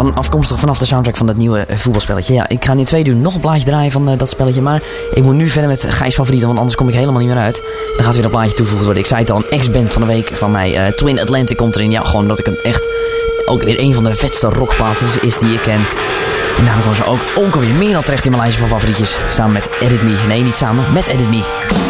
van, afkomstig vanaf de soundtrack van dat nieuwe eh, voetbalspelletje. Ja, ik ga in tweede uur nog een plaatje draaien van eh, dat spelletje. Maar ik moet nu verder met Gijs favorieten, want anders kom ik helemaal niet meer uit. Dan gaat weer een plaatje toegevoegd worden. Ik zei het al, een ex-band van de week van mij. eh, Twin Atlantic komt erin. Ja, gewoon dat ik het echt ook weer een van de vetste rockplaten is, die ik ken. En daarom gewoon zo ook, ook alweer meer dan terecht in mijn lijstje van favorietjes. Samen met Edit Me. Nee, niet samen, met Edit Me.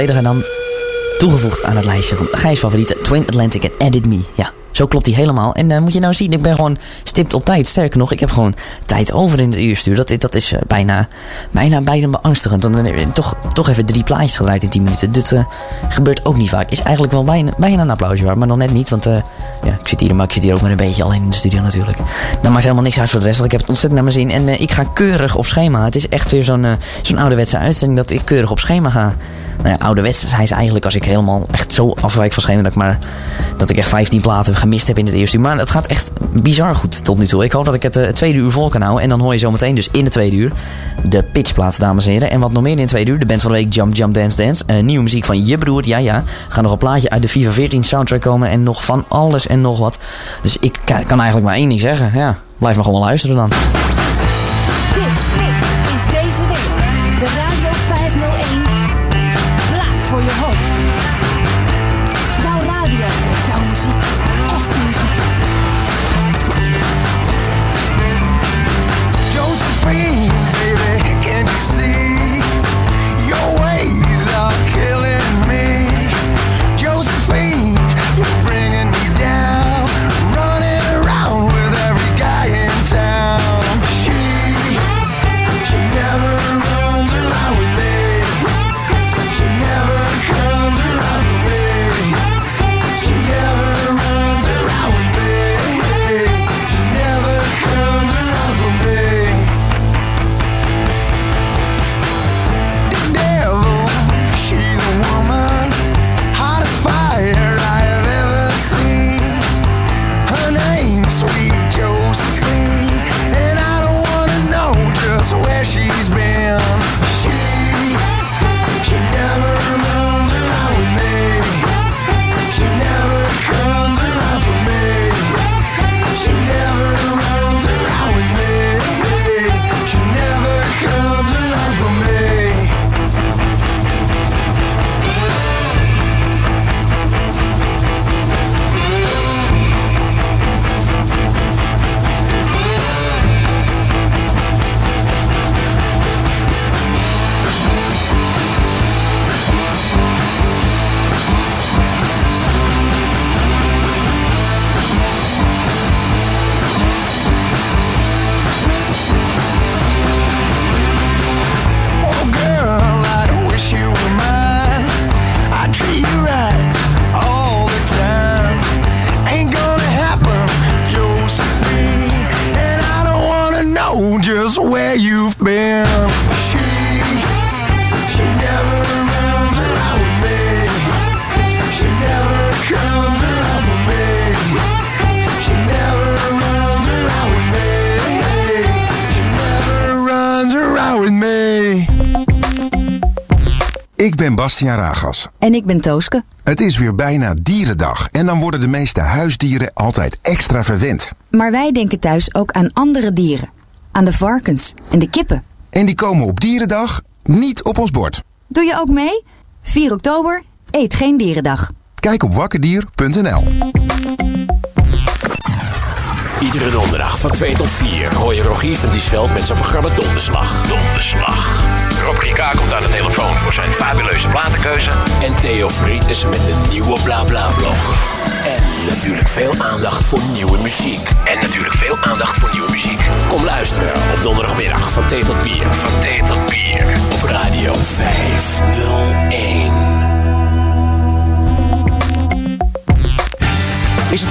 Even één keer voor de volledige en dan toegevoegd aan het lijstje van Gijs favorieten Twin Atlantic en Edit Me. Ja, zo klopt die helemaal. En eh, moet je nou zien, ik ben gewoon stipt op tijd. Sterker nog, ik heb gewoon tijd over in het uurstuur. Dat, dat is eh, bijna, bijna, bijna beangstigend. Dan heb toch, toch even drie plaatjes gedraaid in 10 minuten. Dit eh, gebeurt ook niet vaak. Is eigenlijk wel bijna, bijna een applausje waard, maar nog net niet. Want ja, ik zit hier, maar ik zit hier ook met een beetje alleen in de studio natuurlijk. Dat maakt helemaal niks uit voor de rest, want ik heb het ontzettend naar mijn zin. En ik ga keurig op schema. Het is echt weer zo'n zo'n ouderwetse uitzending dat ik keurig op schema ga. Nou ja, ouderwets zijn ze eigenlijk als ik helemaal echt zo afwijk van schema dat ik maar dat ik echt 15 platen gemist heb in het eerste uur. Maar het gaat echt bizar goed tot nu toe. Ik hoop dat ik het, eh, het tweede uur vol kan houden. En dan hoor je zometeen dus in het tweede uur de pitchplaat, dames en heren. En wat nog meer in het tweede uur, de band van de week Jump Jump Dance Dance. Eh, nieuwe muziek van je broer, ja ja. Gaat nog een plaatje uit de FIFA 14 soundtrack komen en nog van alles en nog wat. Dus ik kan eigenlijk maar één ding zeggen. Ja, blijf maar gewoon luisteren dan. En ik ben Tooske. Het is weer bijna dierendag en dan worden de meeste huisdieren altijd extra verwend. Maar wij denken thuis ook aan andere dieren. Aan de varkens en de kippen. En die komen op dierendag niet op ons bord. Doe je ook mee? 4 oktober, eet geen dierendag. Kijk op wakkerdier.nl. Iedere donderdag van 2 tot 4 hoor je Rogier van Diesveld met zijn programma Donderslag. Donderslag. Rob Rika komt aan de telefoon voor zijn fabuleuze platenkeuze. En Theo Fried is er met een nieuwe BlaBla-blog. En natuurlijk veel aandacht voor nieuwe muziek. En natuurlijk veel aandacht voor nieuwe muziek. Kom luisteren op donderdagmiddag van thee tot bier. Van thee tot bier. Op radio 501. Is het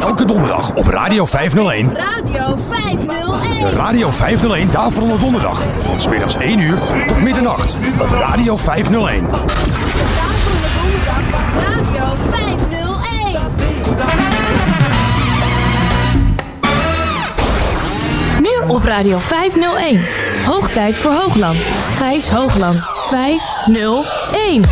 Elke donderdag op Radio 501. Radio 501. De Radio 501 Daverende Donderdag. Van smiddags 1 uur tot middernacht. Op Radio 501. Radio 501. Nu op Radio 501. Hoog tijd voor Hoogland. Gijs Hoogland 501.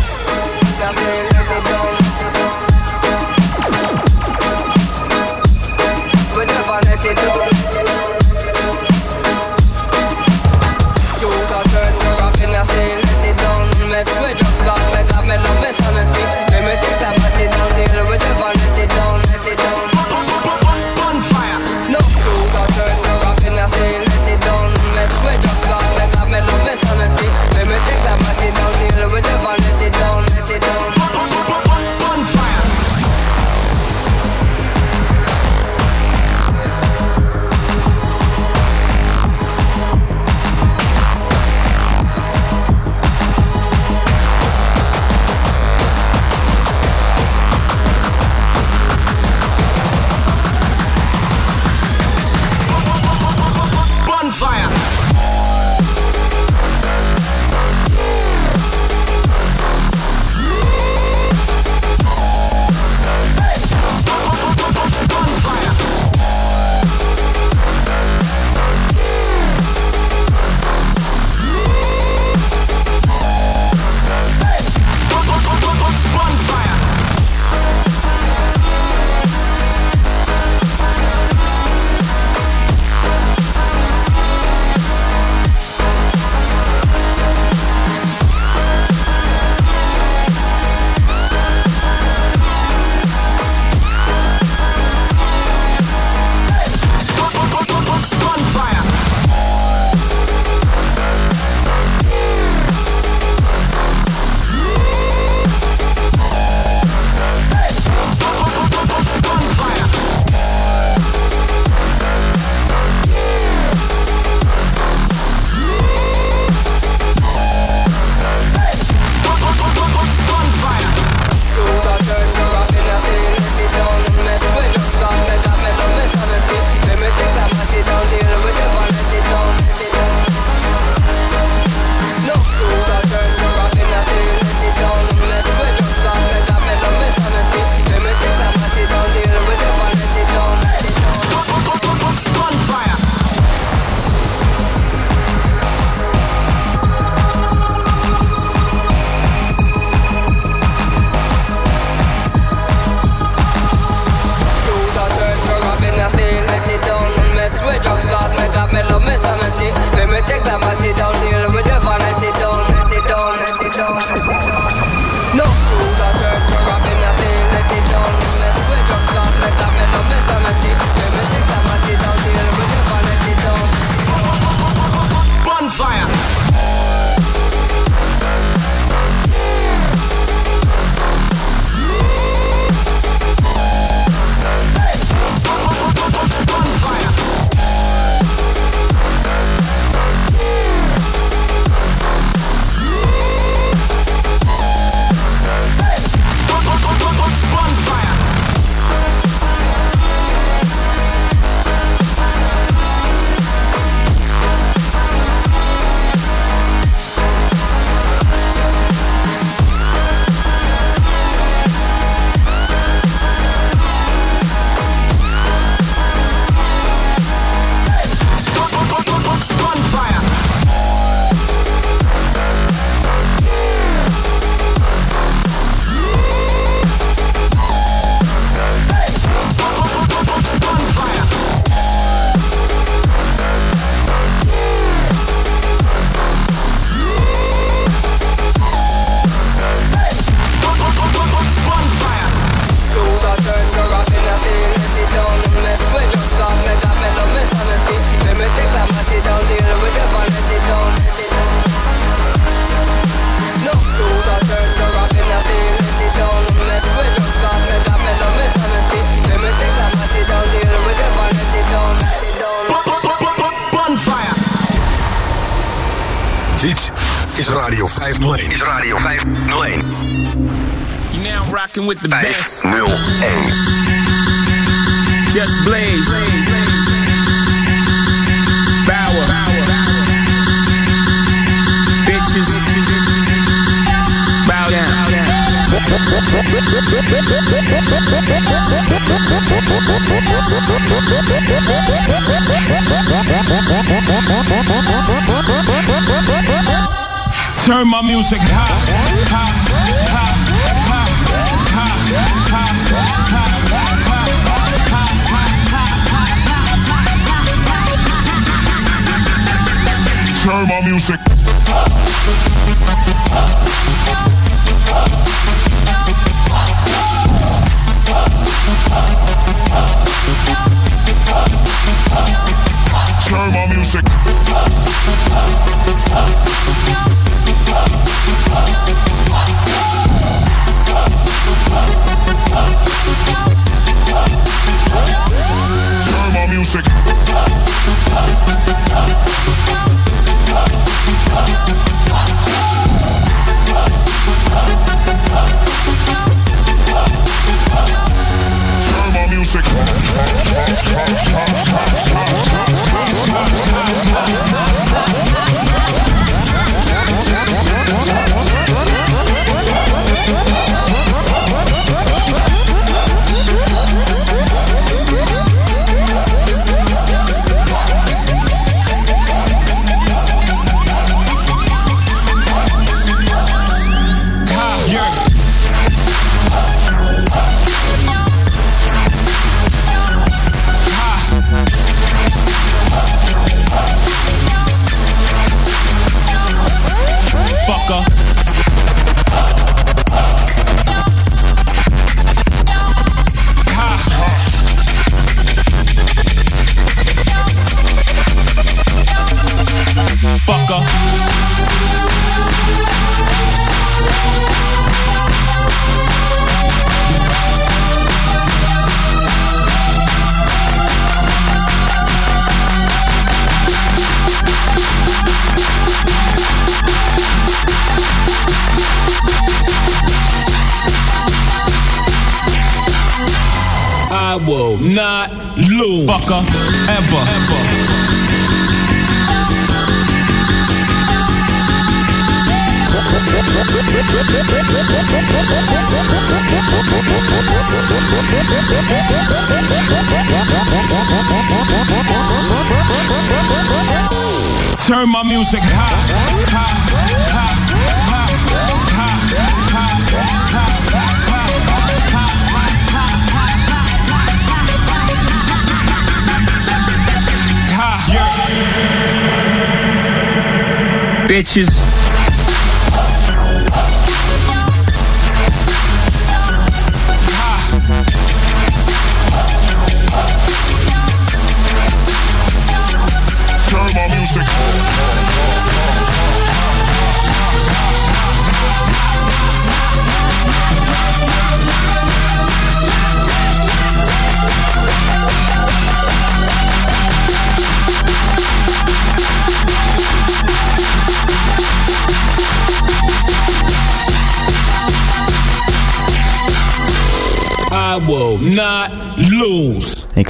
Bitches.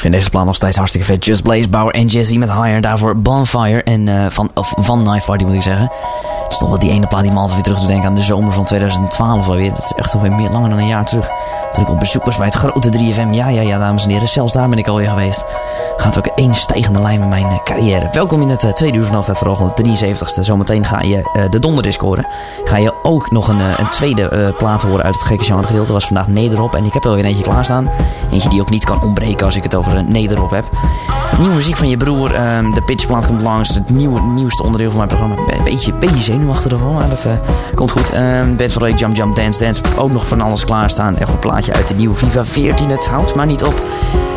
Vind deze plan nog steeds hartstikke vet. Just Blaze, Bauer en Jazzy met Higher. Daarvoor Bonfire en eh, van, of van Knife Party moet ik zeggen. Het is toch wel die ene plaat die me altijd weer terug doet denken aan de zomer van 2012 alweer. Dat is echt alweer meer langer dan een jaar terug. Toen ik op bezoek was bij het grote 3FM. Ja, ja, ja, dames en heren. Zelfs daar ben ik alweer geweest. Gaat ook één stijgende lijn met mijn eh, carrière. Welkom in het eh, tweede uur van Hoofdtijd voor Ogen, de 73ste. Zometeen ga je eh, de donderdisc horen. Ga je ook nog een, een tweede eh, plaat horen uit het gekke genre gedeelte. Dat was vandaag Nederop. En ik heb er alweer eentje klaarstaan. Eentje die ook niet kan ontbreken als ik het over Nederop heb. Nieuwe muziek van je broer. ehm, de pitchplaat komt langs. Het nieuwe, nieuwste onderdeel van mijn programma. Een beetje, beetje zenuwachtig ervan, maar dat eh, komt goed. Ehm Band van Ray, Jump Jump Dance Dance. Ook nog van alles klaarstaan. Echt een plaatje uit de nieuwe FIFA 14. Het houdt maar niet op.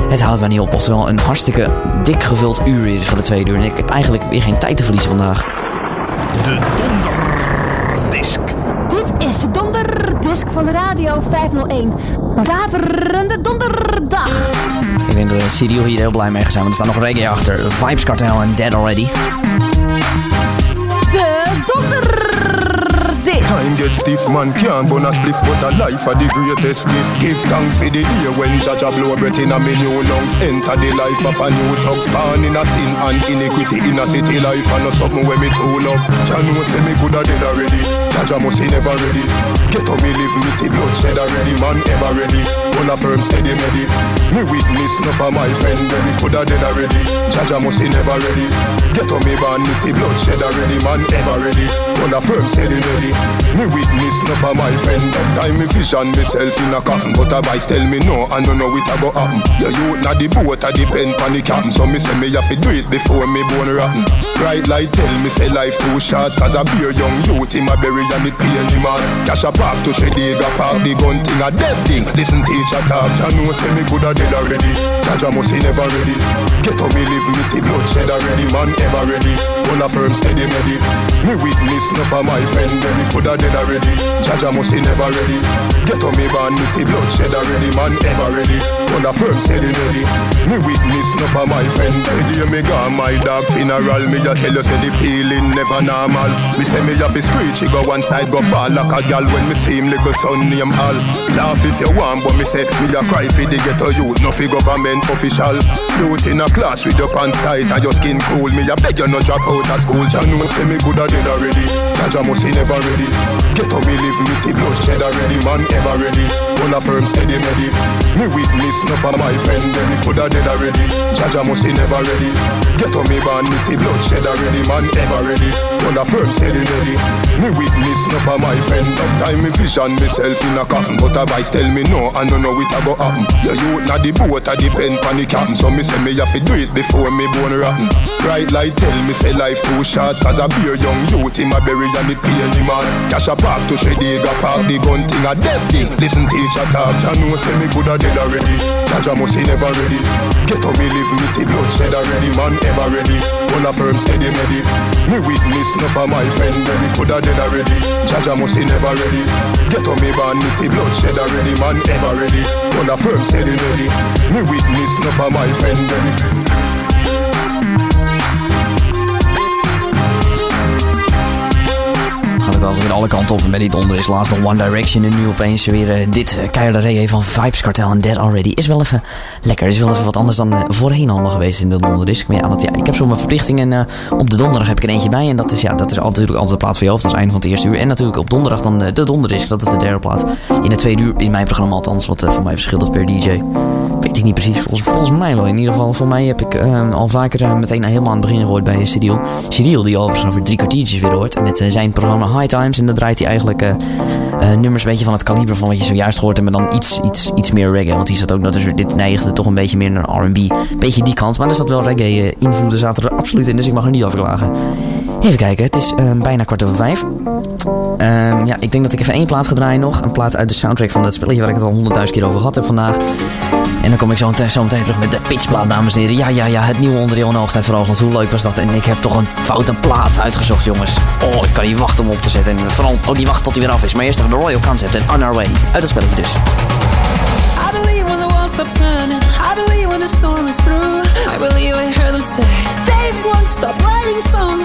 Het houdt maar niet op. Oftewel een hartstikke dik gevuld uur is voor de tweede uur. En ik heb eigenlijk weer geen tijd te verliezen vandaag. De donderdisc. Dit is de donderdisc van Radio 501. Daverende donderdag. Denk dat Cyril hier heel blij mee gaat zijn. Want er staat nog reggae achter. Vibes Cartel en Dead Already. De donderdisc. Head stiff man can't burn a spliff But a life are the greatest gift. Give thanks for the day when Jaja blow breath in a me new lungs Enter the life of a new thug Born in a sin and iniquity In a city life. And no something where me tune up. Jah know say me coulda dead already. Jaja must he never ready. Get up me live me see bloodshed already. Man ever ready. Full of firm steady ready. Me witness no for my friend me coulda dead already. Jaja must he never ready. Get up me born me see bloodshed already. Man ever ready. Full of firm steady ready. Me witness no for my friend time me vision myself in a coffin But a voice tell me no I don't know it about happen. Your youth na the boat I depend pon the captain So me say me have to do it before me bone rotten. Bright light tell me say life too short Cause a beer young youth him a bury and it pain him hard Cash a park to Shediga park The gun thing a dead thing. Listen teacher talk. Ya know say me coulda dead already. Jaja must he never ready. Get up me live me see bloodshed already. Man ever ready. Full of firm steady ready. Me witness no for my friend When me coulda dead already Jaja must he never ready. Get up me born me see bloodshed already Man ever ready. Full of firm steady ready Me witness no for my friend. Day me gone my dog funeral. Me a tell you say the feeling never normal. Me say me have to screech He go one side go ball like a gal. When me see him little son name Al. Laugh if you want but me say Me a cry for the ghetto youth. No for government official. Youth in a class with your pants tight And your skin cool. Me a beg you no drop out of school. Jah know say me coulda dead already. Jaja must he never ready Get up me live me see bloodshed already. Man ever ready. Full of firm steady ready. Me witness no for my friend When me coulda dead already. Jaja must he never ready. Get up me born me see bloodshed already. Man ever ready. Full of firm steady ready. Me witness no for my friend. That time me vision myself in a coffin But a voice tell me no I don't know it a go happen. Your youth na the boat a depend pon the captain So me say me have to do it before me bone rotten. Bright light tell me say life too short. Cause a beer young youth him a bury and it pain him hard Cash a park to Shediga park The gun thing a dead thing. Listen teacher talk Jah know say me coulda dead already. Jaja must he never ready. Get up me live me see bloodshed already. Man ever ready. Full of firm steady ready Me witness no for my friend When me coulda dead already. Jaja must he never ready. Get up me born me see bloodshed already. Man ever ready. Full of firm steady ready Me witness no for my friend When me Gaat ook altijd weer alle kanten op en dit onder is laatst nog One Direction en nu opeens weer eh, dit uh, keiharde van Vibes Cartel en Dead Already. Is wel even lekker, is wel even wat anders dan eh, voorheen allemaal geweest in de donderdisc. Maar ja, want ja, ik heb zo mijn verplichting en eh, op de donderdag heb ik er eentje bij. En dat is, ja, dat is altijd, natuurlijk altijd de plaat voor je hoofd als einde van het eerste uur. En natuurlijk op donderdag dan de donderdisc, dat is de derde plaat. In het tweede uur, in mijn programma althans, wat voor mij verschilt per DJ. Weet niet precies, volgens, mij wel. In ieder geval, voor mij heb ik eh, al vaker eh, meteen helemaal aan het begin gehoord bij Cyril. Cyril, die overigens over drie kwartiertjes weer hoort. Met eh, zijn programma High Times. En dan draait hij eigenlijk eh, eh, nummers een beetje van het kaliber van wat je zojuist gehoord hebt. Maar dan iets, iets, iets meer reggae. Want die zat ook nog dus dit neigde toch een beetje meer naar R&B. Beetje die kant. Maar er zat wel reggae eh, invloeden zaten er absoluut in. Dus ik mag er niet over klagen. Even kijken, het is eh, bijna kwart over vijf. Ehm, ja, ik denk dat ik even één plaat ga draaien nog. Een plaat uit de soundtrack van dat spelletje waar ik het al honderdduizend keer over gehad heb vandaag. En dan kom ik zo meteen, zo meteen terug met de pitchplaat, dames en heren. Ja, ja, ja, het nieuwe onderdeel in Hoogtijd voor. Hoe leuk was dat? En ik heb toch een foute plaat uitgezocht, jongens. Oh, ik kan niet wachten om op te zetten. En vooral ook niet wachten tot hij weer af is. Maar eerst even de Royal Concept en On Our Way. Uit het spelletje dus. I believe when the walls stop turning. I believe when the storm is through. I believe I heard them say, David won't stop writing songs.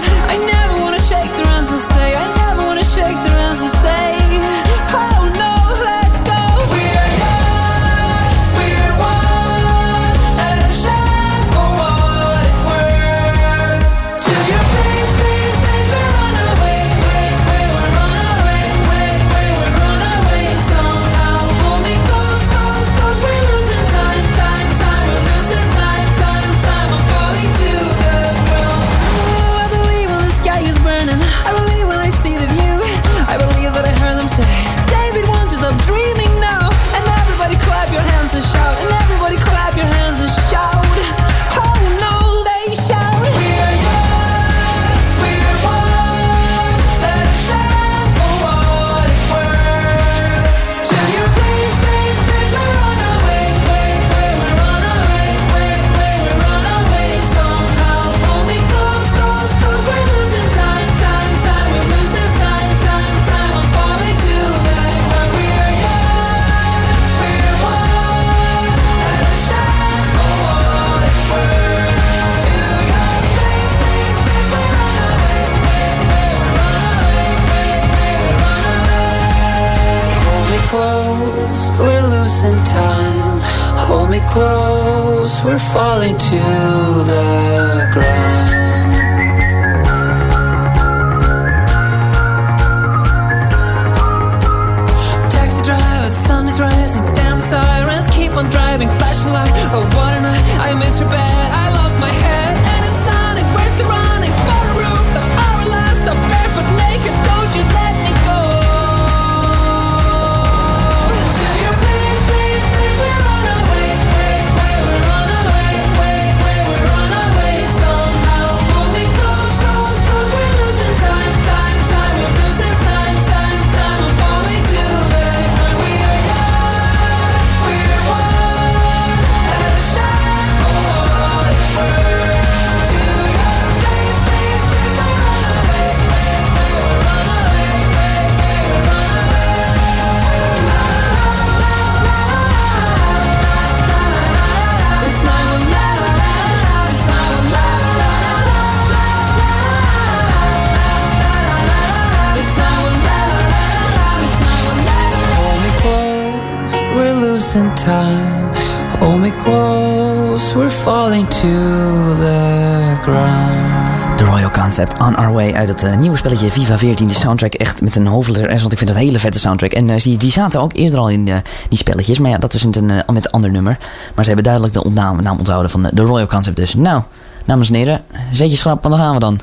Viva 14. De soundtrack echt met een hoofdletter S, want ik vind dat een hele vette soundtrack. En eh, die, die zaten ook eerder al in eh, die spelletjes. Maar ja, dat was met een, eh, met een ander nummer. Maar ze hebben duidelijk de ontnaam, naam onthouden van de, de Royal Concept dus. Nou, dames en heren, zet je schrap, want dan gaan we dan.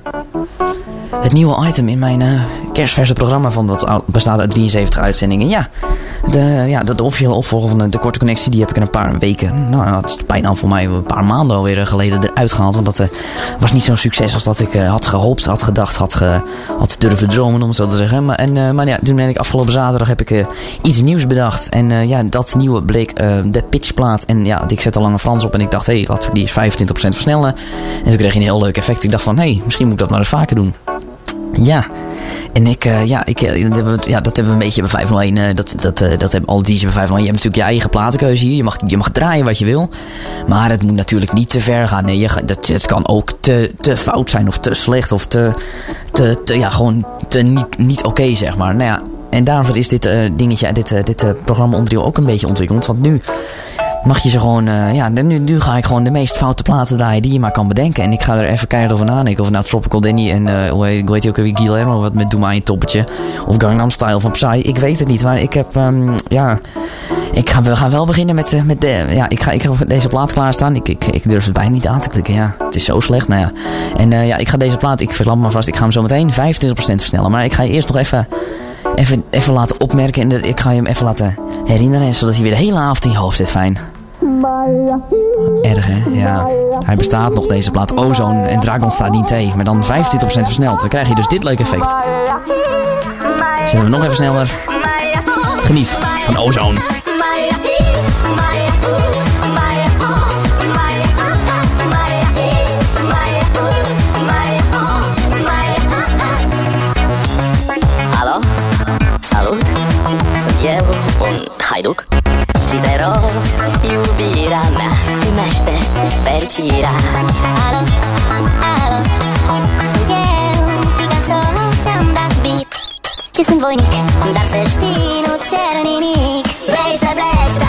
Het nieuwe item in mijn kerstverse programma van wat bestaat uit 73 uitzendingen. Ja, de, ja, de officiële opvolger van de, de korte connectie, die heb ik in een paar weken, nou dat is bijna voor mij een paar maanden alweer eh, geleden eruit gehaald. Want dat eh, was niet zo'n succes als dat ik eh, had gehoopt, had gedacht, had, had durven dromen om het zo te zeggen. Maar, en, maar ja, toen ben ik afgelopen zaterdag heb ik iets nieuws bedacht. En ja, dat nieuwe bleek de pitchplaat. En ja, ik zette Lange Frans op en ik dacht, hé, hey, laten die 25% versnellen. En toen kreeg je een heel leuk effect. Ik dacht van, hé, hey, misschien moet ik dat maar eens vaker doen. Ja, en ik, eh, ja, ik, eh, ja, dat hebben we een beetje bij 501. eh, dat, dat, dat hebben alle DJ's bij 501. Je hebt natuurlijk je eigen platenkeuze hier. Je mag, je mag draaien wat je wil. Maar het moet natuurlijk niet te ver gaan. Nee, dat, het kan ook te, te fout zijn of te slecht of te, te, te ja, gewoon te niet, niet oké, zeg maar. Nou ja, en daarvoor is dit dingetje, dit, dit programma onderdeel ook een beetje ontwikkeld. Want nu mag je ze gewoon, eh, ja, nu, nu ga ik gewoon de meest foute platen draaien die je maar kan bedenken. En ik ga er even keihard over nadenken. Of nou Tropical Danny en, eh hoe heet, die ook weer, Guillermo, wat met Doe Maar toppetje. Of Gangnam Style van Psy. Ik weet het niet, maar ik heb, ehm, ja... Ik ga, we gaan wel beginnen met, eh, met de, ja, ik ga, ik ga deze plaat klaarstaan. Ik, ik, ik durf het bijna niet aan te klikken, ja. Het is zo slecht, nou ja. En ja, ik ga deze plaat, ik verlam maar vast, ik ga hem zo meteen 25% versnellen. Maar ik ga je eerst nog even, even, even laten opmerken en dat- ik ga je hem even laten herinneren. Zodat hij weer de hele avond in je hoofd zit, fijn. Erg hè? Ja. Hij bestaat nog deze plaat Ozone en Dragon Stadin T. Maar dan 25% versneld. Dan krijg je dus dit leuke effect. Zetten we nog even sneller. Geniet van Ozone. Și te rog, iubirea mea Primește fericirea Alo? Alo? Sunt eu, Picasso Ți-am dat bip Și sunt voinic Dar să știi, nu-ți cer nimic Vrei să pleci, dar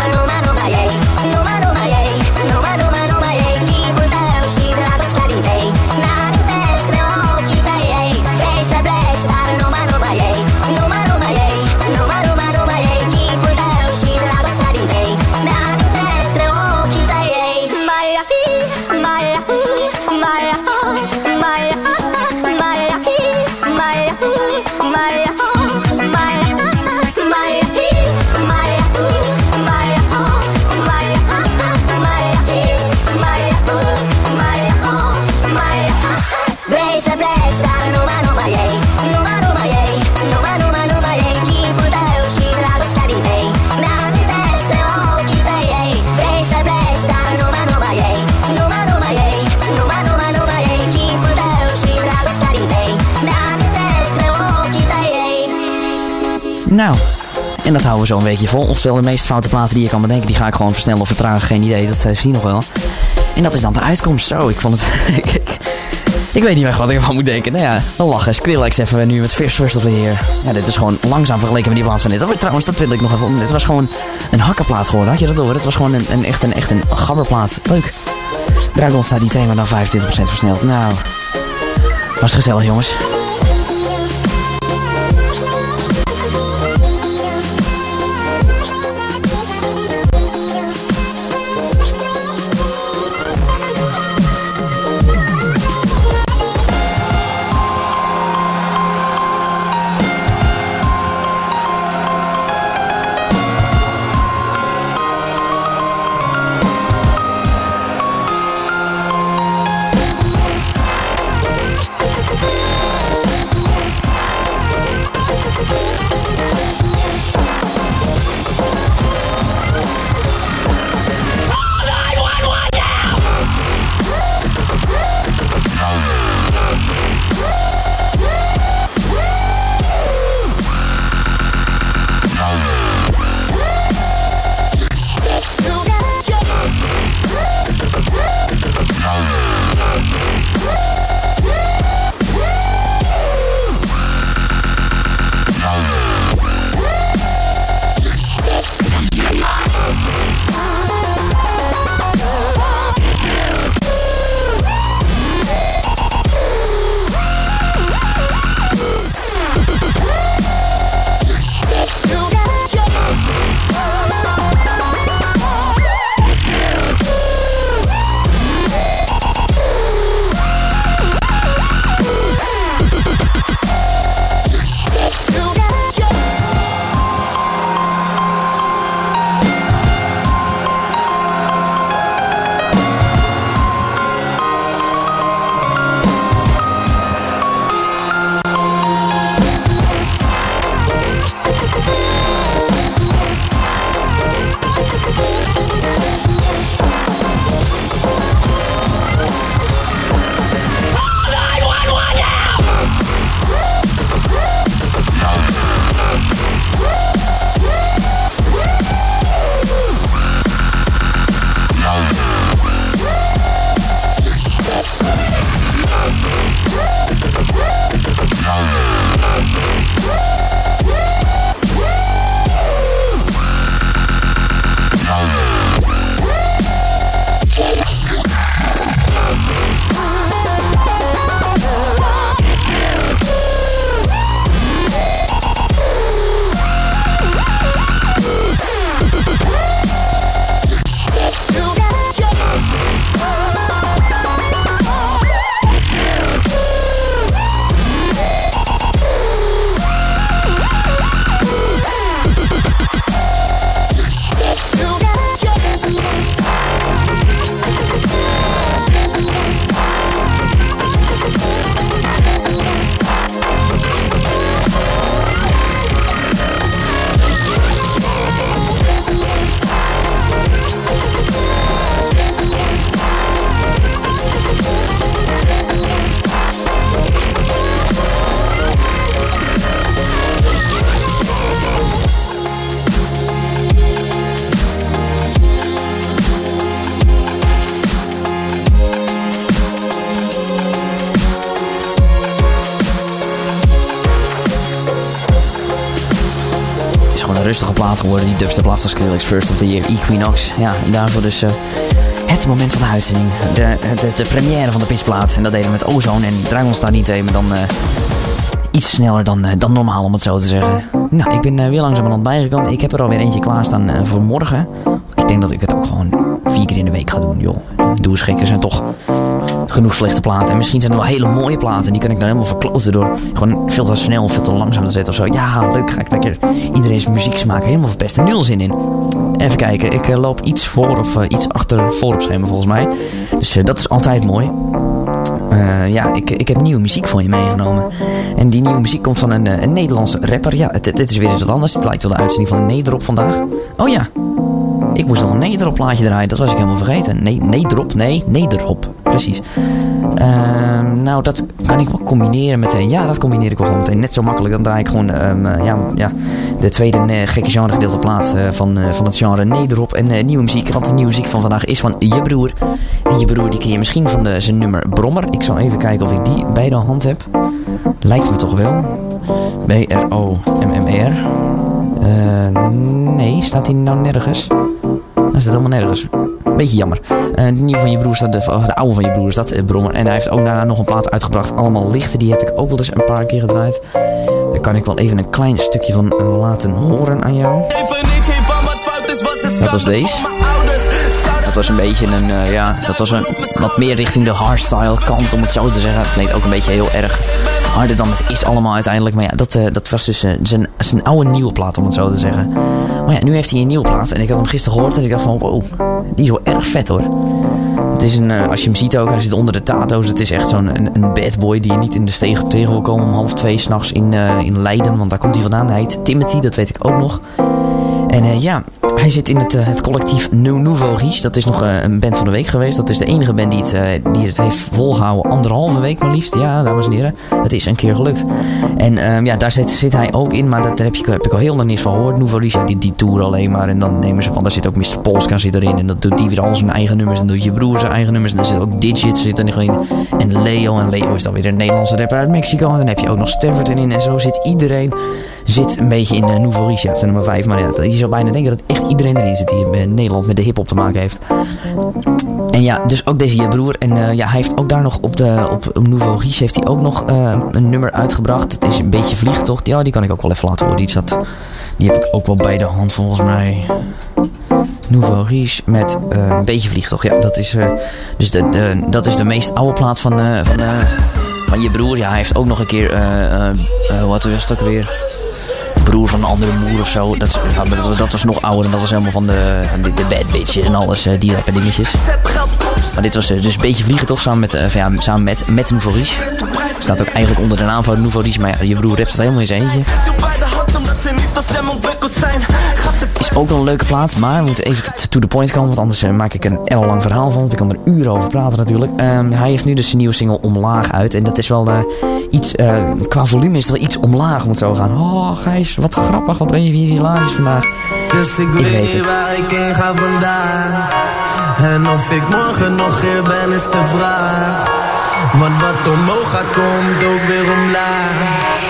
houden we zo een weekje vol. Oftewel, de meest foute platen die je kan bedenken, die ga ik gewoon versnellen of vertragen. Geen idee, dat heeft hij nog wel. En dat is dan de uitkomst. Zo, ik vond het... ik, weet niet meer wat ik ervan moet denken. Nou ja, dan lachen. Skrillex even nu met First First of Year. Ja, dit is gewoon langzaam vergeleken met die plaat van net. Oh, trouwens, dat wil ik nog even. Dit was gewoon een hakkenplaat geworden. Had je dat door? Het was gewoon een, een, echt, een, echt een gabberplaat. Leuk. Dragon staat die thema dan 25% versneld. Nou, was gezellig jongens. Van Skrillex First of the Year Equinox. Ja, daarvoor dus eh, het moment van de uitzending. De, de, de première van de pitchplaat. En dat deden we met Ozone en Dragon staat niet even dan eh, iets sneller dan, eh, dan normaal om het zo te zeggen. Nou, ik ben eh, weer langzamerhand bijgekomen. Ik heb er alweer eentje klaarstaan eh, voor morgen. Ik denk dat ik het ook gewoon vier keer in de week ga doen, joh. Doe eens zijn toch genoeg slechte platen. En misschien zijn er wel hele mooie platen. Die kan ik dan helemaal verkloten door gewoon veel te snel, veel te langzaam te zetten of zo. Ja, leuk. Ga ik lekker iedereen's muzieksmaak helemaal verpesten. Nul zin in. Even kijken. Ik eh, loop iets voor of eh, iets achter voor op schema volgens mij. Dus eh, dat is altijd mooi. Ja, ik, ik heb nieuwe muziek voor je meegenomen. En die nieuwe muziek komt van een, een Nederlandse rapper. Ja, het is weer eens wat anders. Het lijkt wel de uitzending van een Nederop vandaag. Oh ja, ik moest nog een Nederop plaatje draaien. Dat was ik helemaal vergeten. Nee, Nederop? Nee, Nederop. Precies. Ehm, nou, dat kan ik wel combineren meteen. Ja, dat combineer ik wel meteen. Net zo makkelijk. Dan draai ik gewoon ehm, eh, ja, ja, de tweede eh, gekke genre gedeelte plaats eh, van, van het genre nederop en eh, nieuwe muziek. Want de nieuwe muziek van vandaag is van je broer. En je broer die ken je misschien van de, zijn nummer Brommer. Ik zal even kijken of ik die bij de hand heb. Lijkt me toch wel. B-R-O-M-M-E-R. Eh, nee, staat hij nou nergens? Hij staat helemaal nergens. Beetje jammer. Eh, de nieuwe van je broer staat, de, de oude van je broer is dat, eh, Brommer. En hij heeft ook daarna nog een plaat uitgebracht. Allemaal lichten, die heb ik ook wel eens een paar keer gedraaid. Daar kan ik wel even een klein stukje van laten horen aan jou. Dat was deze. Dat was een beetje een, eh, ja, dat was een, wat meer richting de hardstyle kant, om het zo te zeggen. Het klinkt ook een beetje heel erg harder dan het is allemaal uiteindelijk. Maar ja, dat, eh, dat was dus eh, zijn, zijn oude nieuwe plaat, om het zo te zeggen. Maar ja, nu heeft hij een nieuwe plaat. En ik had hem gisteren gehoord en ik dacht van, wow, die is wel erg vet hoor. Het is een, als je hem ziet ook, hij zit onder de tato's. Het is echt zo'n een, een bad boy die je niet in de stegen tegen wil komen om half twee s'nachts in, in Leiden. Want daar komt hij vandaan. Hij heet Timothy, dat weet ik ook nog. En ja, hij zit in het, eh, het collectief Nouveau Riche. Dat is nog eh, een band van de week geweest. Dat is de enige band die het, eh, die het heeft volgehouden. Anderhalve week maar liefst. Ja, dames en heren. Het is een keer gelukt. En ehm, ja, daar zit, zit hij ook in. Maar dat, daar heb, heb ik al heel lang niets van gehoord. Nouveau Riche, die, die tour alleen maar. En dan nemen ze van, daar zit ook Mr. Polska zit erin. En dan doet die weer al zijn eigen nummers. En doet je broer zijn eigen nummers. En dan zit ook Digit zit er in. En Leo. En Leo is dan weer een Nederlandse rapper uit Mexico. En dan heb je ook nog Stafford in. En zo zit iedereen zit een beetje in uh, Nouveau Riche. Ja, het zijn nummer 5. Maar ja, je zou bijna denken dat echt iedereen erin zit die in Nederland met de hip-hop te maken heeft. En ja, dus ook deze je broer. En eh, ja, hij heeft ook daar nog op, de, op, Nouveau Riche heeft hij ook nog eh, een nummer uitgebracht. Het is een beetje vliegtocht. Ja, die kan ik ook wel even laten horen. Die, staat, die heb ik ook wel bij de hand volgens mij. Nouveau Riche met eh, een beetje vliegtocht. Ja, dat is, eh, dus de, dat is de meest oude plaat van, eh, van, eh, van je broer. Ja, hij heeft ook nog een keer, eh, eh, eh, wat was het ook weer? Broer van een andere moeder of zo. Dat, dat, was- dat nog ouder en dat was helemaal van de, de, de bad bitches en alles, eh, die rappen dingetjes. Maar dit was eh, dus een beetje vliegen toch, samen met, eh, ja, samen met, met Nouveau. Staat ook eigenlijk onder de naam van Nouveau Riche, maar ja, je broer rapt het helemaal in zijn eentje. Is ook wel een leuke plaat, maar we moeten even to the point komen, want anders eh, maak ik een heel lang verhaal van. Want ik kan er uren over praten natuurlijk. Ehm, hij heeft nu dus zijn nieuwe single Omlaag uit. En dat is wel eh, iets, eh, qua volume is het wel iets omlaag om het zo gaan. Oh Gijs, wat grappig, wat ben je weer hilarisch vandaag. Dus ik weet weet niet het. waar ik heen ga vandaag. En of ik morgen nog hier ben is de vraag. Want wat omhoog gaat komt ook weer omlaag.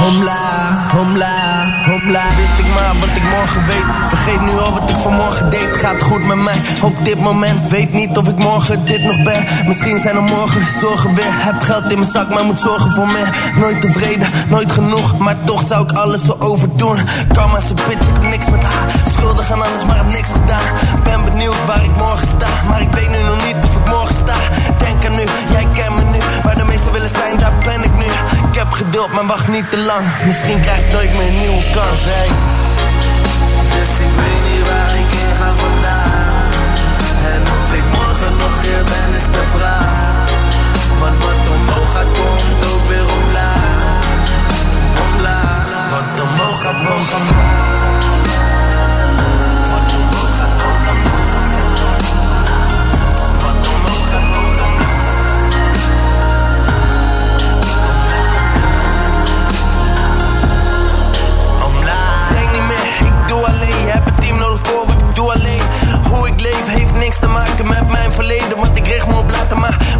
Omlaag, omlaag, omlaag. Wist ik maar wat ik morgen weet. Vergeet nu al wat ik vanmorgen deed. Gaat goed met mij op dit moment. Weet niet of ik morgen dit nog ben. Misschien zijn er morgen zorgen weer. Heb geld in mijn zak, maar moet zorgen voor meer. Nooit tevreden, nooit genoeg. Maar toch zou ik alles zo overdoen. Karma is een bitch, ik heb niks met haar. Schuldig aan alles, maar heb niks gedaan. Ben benieuwd waar ik morgen sta. Geduld, maar wacht niet te lang. Misschien krijg ik nooit meer een nieuwe kans. Dus ik weet niet waar ik heen ga vandaag. En of ik morgen nog hier ben, is de vraag. Want wat omhoog gaat, komt ook weer omlaag. Omlaag. Wat omhoog gaat, komt omlaag.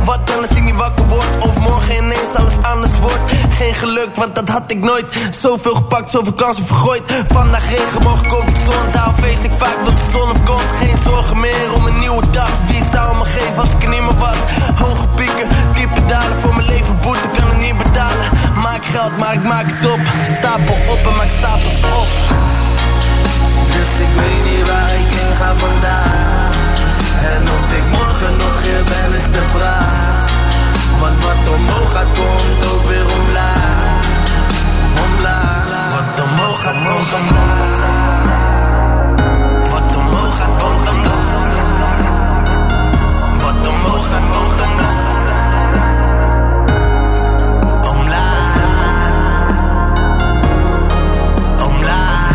Wat dan als ik niet wakker word? Of morgen ineens alles anders wordt. Geen geluk, want dat had ik nooit. Zoveel gepakt, zoveel kansen vergooid. Vandaag regen, morgen komt de zon. Daarom feest ik vaak tot de zon opkomt. Geen zorgen meer om een nieuwe dag. Wie zou me geven als ik er niet meer was? Hoge pieken, diepe dalen. Voor mijn leven boete kan het niet betalen. Maak geld, maar ik maak het op. Stapel op en maak stapels op. Dus ik weet niet waar ik heen ga vandaag. En of ik morgen nog hier ben is de vraag. Want wat omhoog gaat komt ook weer omlaag. Omlaag. Wat omhoog gaat komt omlaag. Wat omhoog gaat komt omlaag. Wat omhoog gaat komt. Omlaag. Omlaag.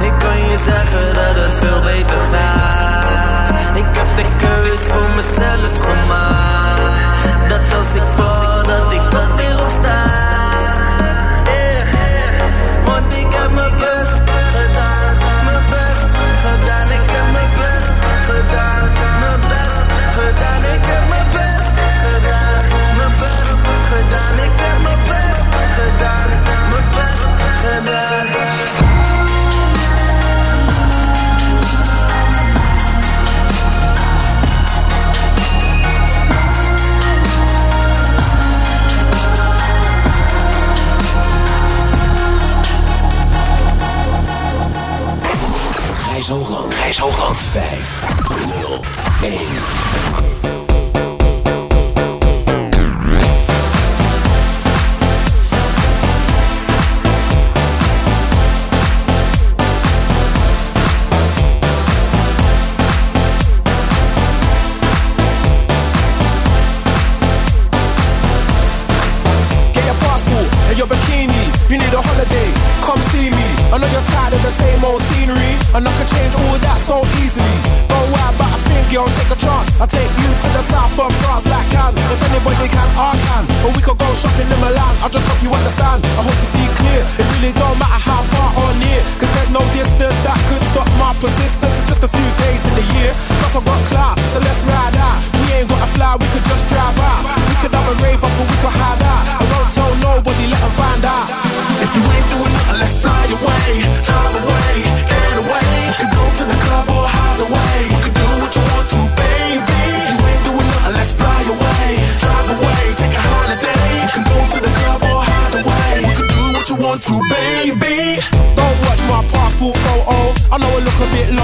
Ik kan je zeggen dat het veel beter gaat. Ik heb de keus voor mezelf gemaakt. Dat als ik val. Noord-Holland 5 0 1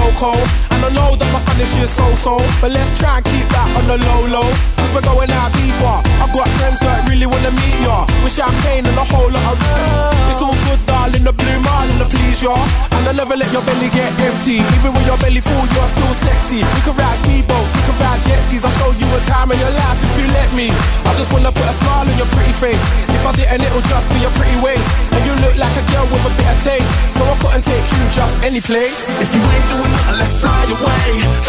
loco. And I know that my Spanish is so-so. But let's try and keep that on the low-low. Cause we're going out deeper. I've got friends that really wanna meet ya. With champagne and a whole lot of It's all good, darling. The blue marlin to please ya. And I never let your belly get empty. Even when your belly full, you're still sexy. We can ride speedboats, we can ride jet skis. I'll show you a time in your life if you let me. I just wanna put a smile on your pretty face. If I didn't, it'll just be your pretty waist. And you look like a girl with a bit of taste. So I couldn't take you just any place. If you ain't doing nothing, let's fly away.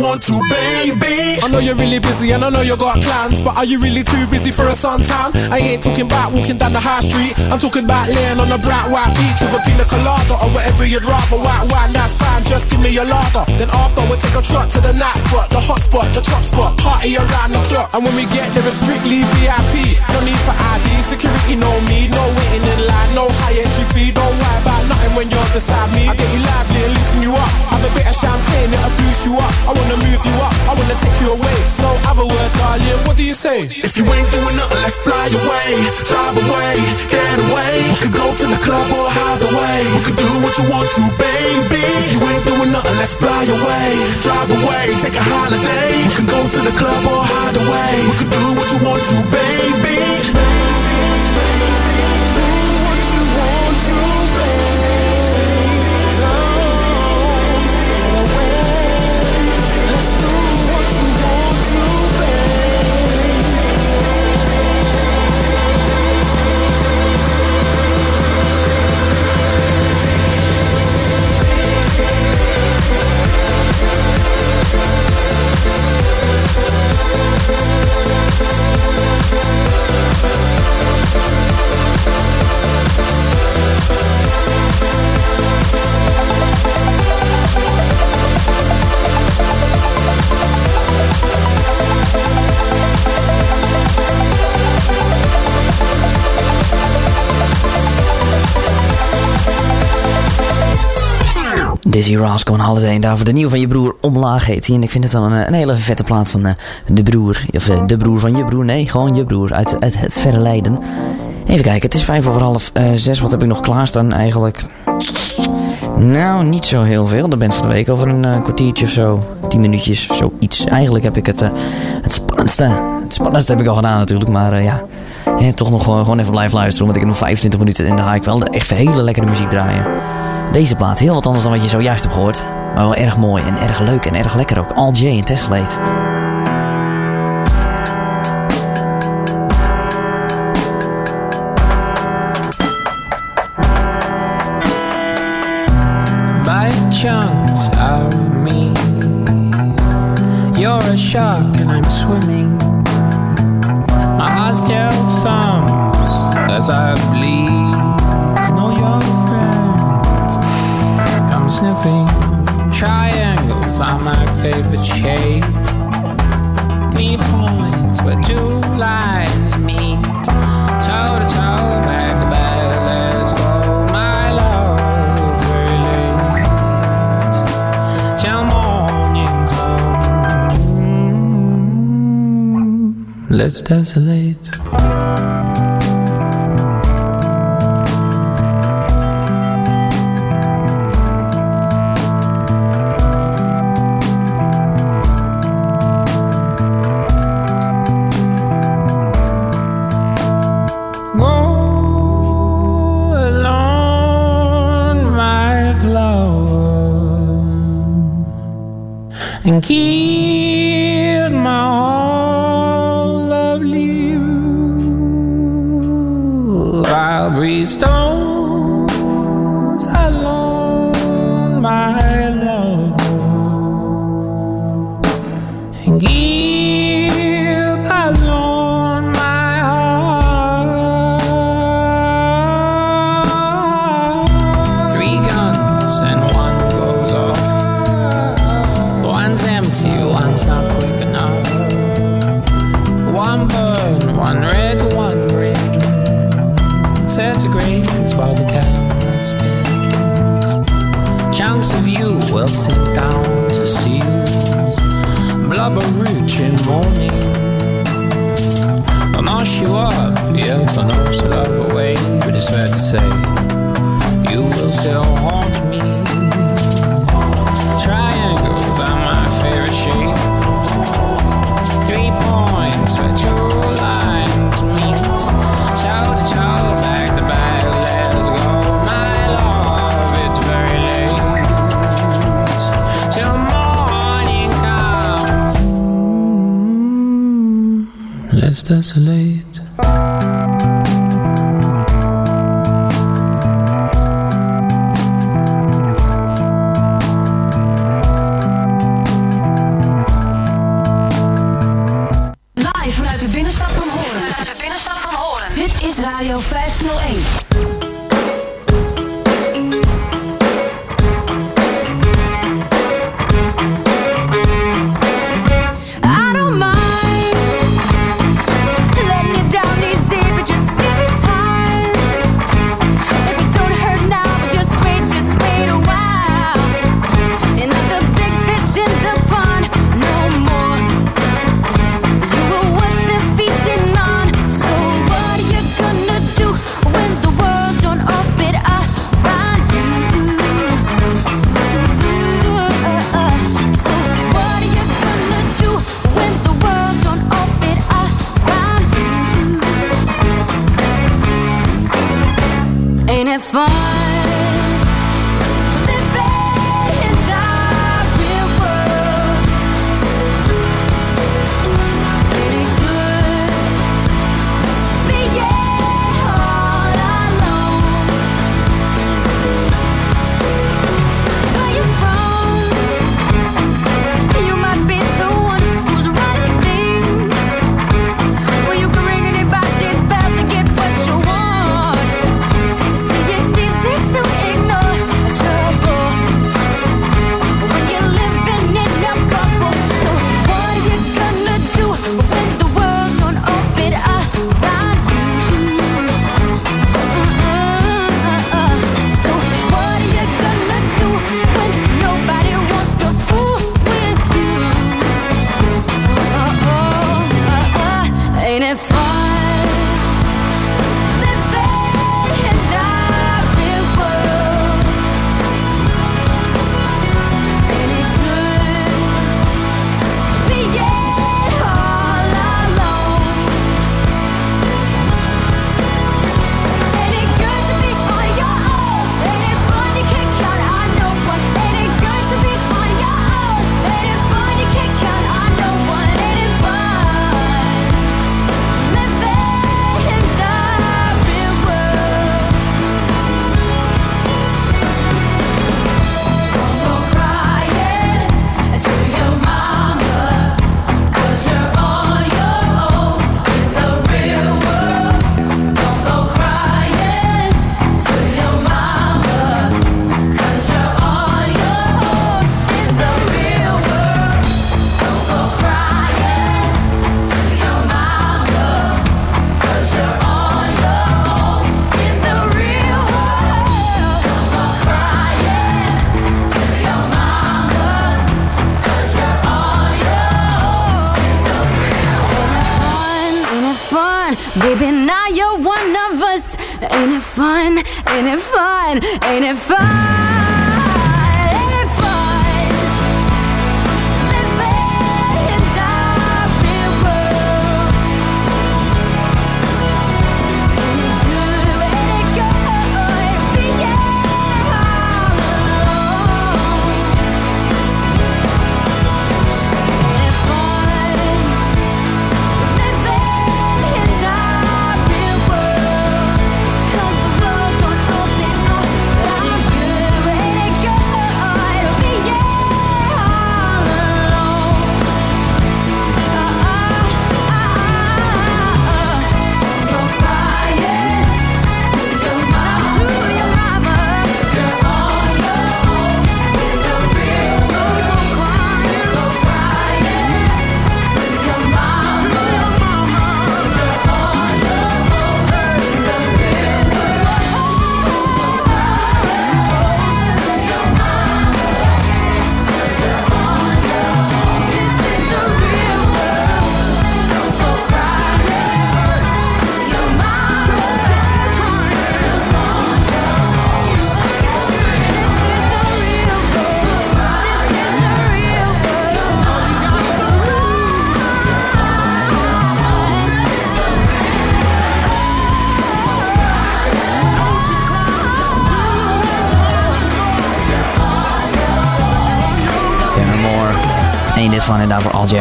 want to, baby. I know you're really busy and I know you got plans, but are you really too busy for a suntan? I ain't talking about walking down the high street. I'm talking about laying on a bright white beach with a pina colada or whatever you'd rather. White wine, that's fine. Just give me your lager. Then after we'll take a trot to the night spot, the hot spot, the top spot. Party around the clock, and when we get there, it's strictly VIP. No need for ID, security, no me, no waiting in line, no high entry fee. Don't worry about nothing when you're beside me. I get you lively and loosen you up. Have a bit of champagne, it'll boost you up. I wanna move you up, I wanna take you away. So have a word, darling. What do you say? If you ain't doing nothing, let's fly away, drive away, get away. We could go to the club or hide away. We could do what you want to, baby. If you ain't doing nothing, let's fly away, drive away, take a holiday. We can go to the club or hide away. We could do what you want to, baby. Dizzy Rascal on Holiday en daarvoor de nieuwe van je broer Omlaag heet hij. En ik vind het wel een, een hele vette plaat van eh, de broer. Of eh, de broer van je broer. Nee, gewoon je broer uit, het verre Leiden. Even kijken, het is vijf over half eh, zes. Wat heb ik nog klaarstaan eigenlijk? Nou, niet zo heel veel. De band van de week over een kwartiertje of zo. Tien minuutjes, zoiets. Eigenlijk heb ik het, het spannendste. Het spannendste heb ik al gedaan natuurlijk. Maar ja, hè, toch nog gewoon, gewoon even blijven luisteren. Want ik heb nog 25 minuten en dan ga ik wel echt hele lekkere muziek draaien. Deze plaat, heel wat anders dan wat je zojuist hebt gehoord. Maar wel erg mooi en erg leuk en erg lekker ook. All J en Tessellate. chunks out of me. You're a shark and I'm swimming. My heart still thumps as I bleed. Sniffing. Triangles are my favorite shape. Three points where two lines meet. Toe to toe, back to back, let's go. My love is very late. Till morning comes. Mm-hmm. let's desolate.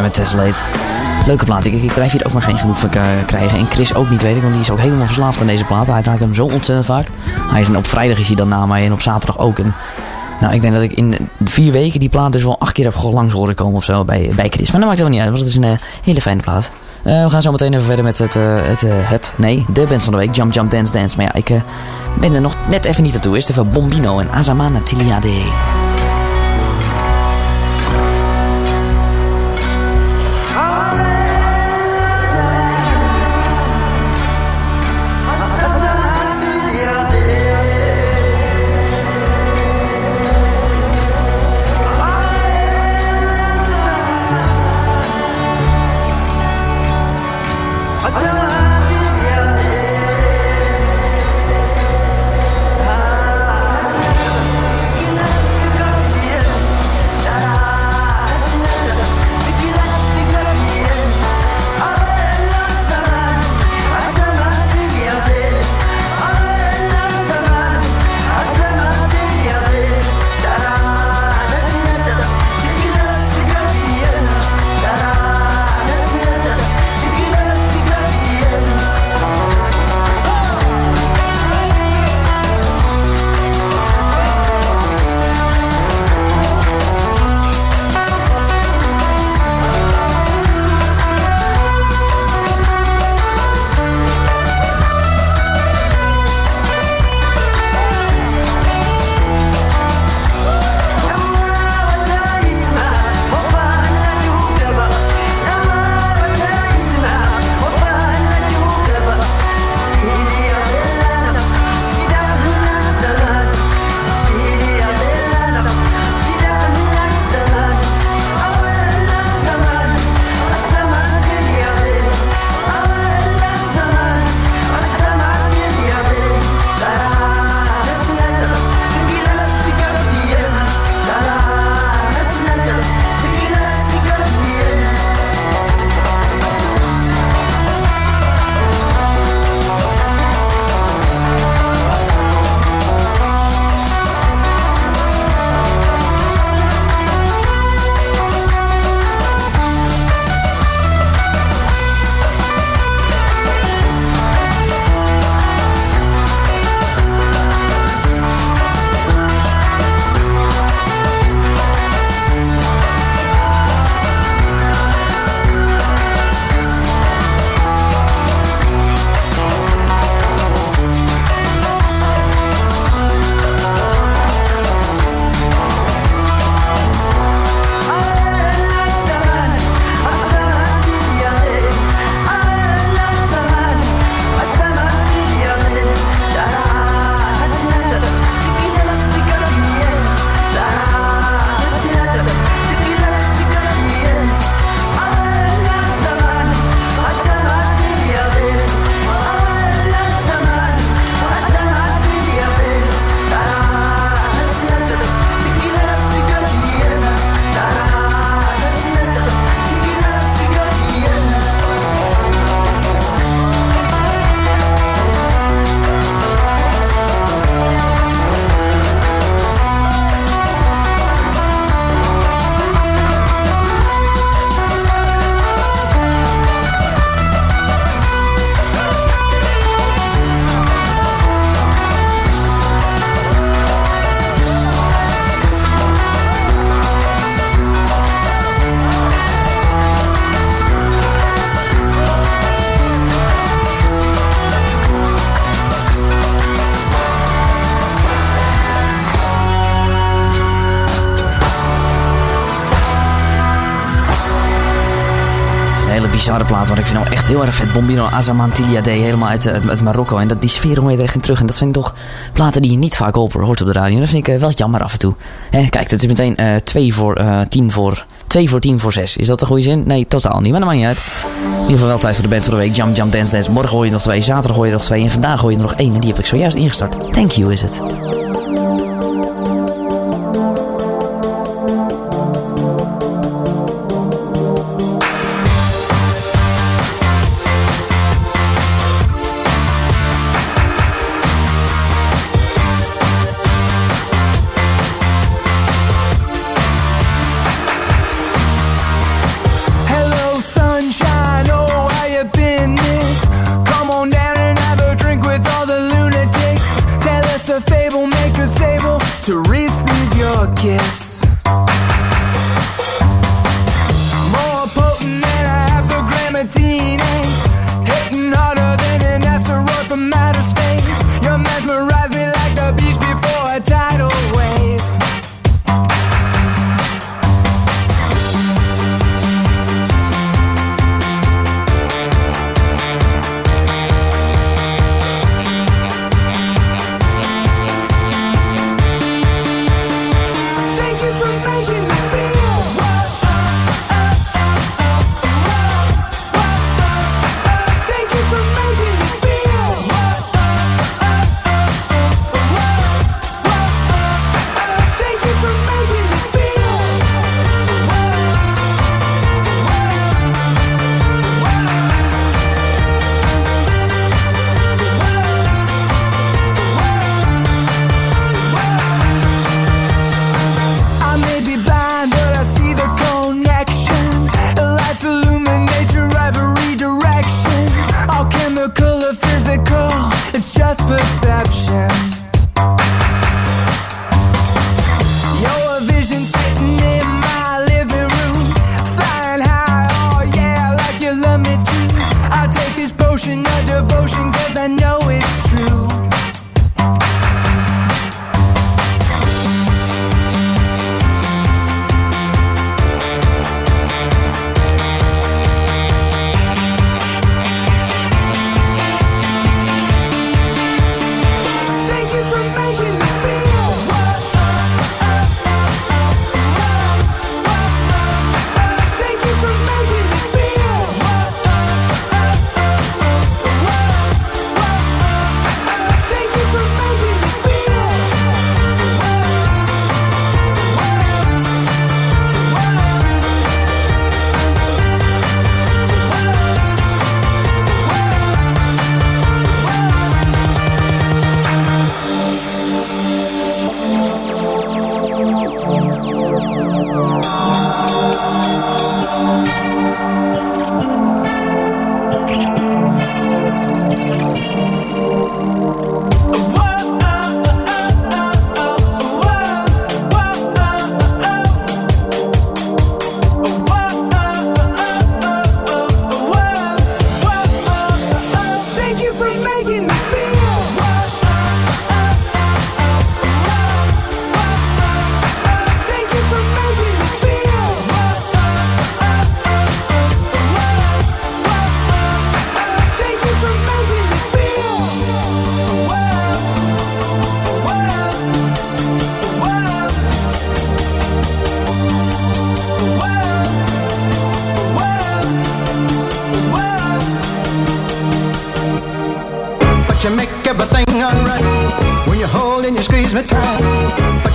Met Tessellate. Leuke plaat. Ik, ik blijf hier ook maar geen genoeg van eh, krijgen. En Chris ook niet, weet ik. Want die is ook helemaal verslaafd aan deze plaat. Hij draait hem zo ontzettend vaak. Hij is, op vrijdag is hij dan na mij en op zaterdag ook. En, nou, ik denk dat ik in vier weken die plaat dus wel acht keer heb langs horen komen of zo bij, bij Chris. Maar dat maakt helemaal niet uit, want het is een eh, hele fijne plaat. Eh, we gaan zo meteen even verder met het, het, het, nee, de band van de week. Jump, Jump, Dance, Dance. Maar ja, ik ben er nog net even niet naartoe. Eerst even Bombino en Azamana Tiliade. Hem echt heel erg vet. Bombino Azamantilia D, helemaal uit, uit, uit Marokko. En dat, die sfeer hoor je er echt in terug. En dat zijn toch platen die je niet vaak hoort op de radio. En dat vind ik eh, wel jammer af en toe. Eh, kijk, het is meteen eh 2 voor eh 10 voor... 2 voor 10 voor 6. Is dat een goede zin? Nee, totaal niet. Maar dat maakt niet uit. In ieder geval wel tijd voor de band van de week. Jump, jump, dance, dance. Morgen hoor je nog twee. Zaterdag hoor je nog twee. En vandaag hoor je nog één. En die heb ik zojuist ingestart. Thank you, is het.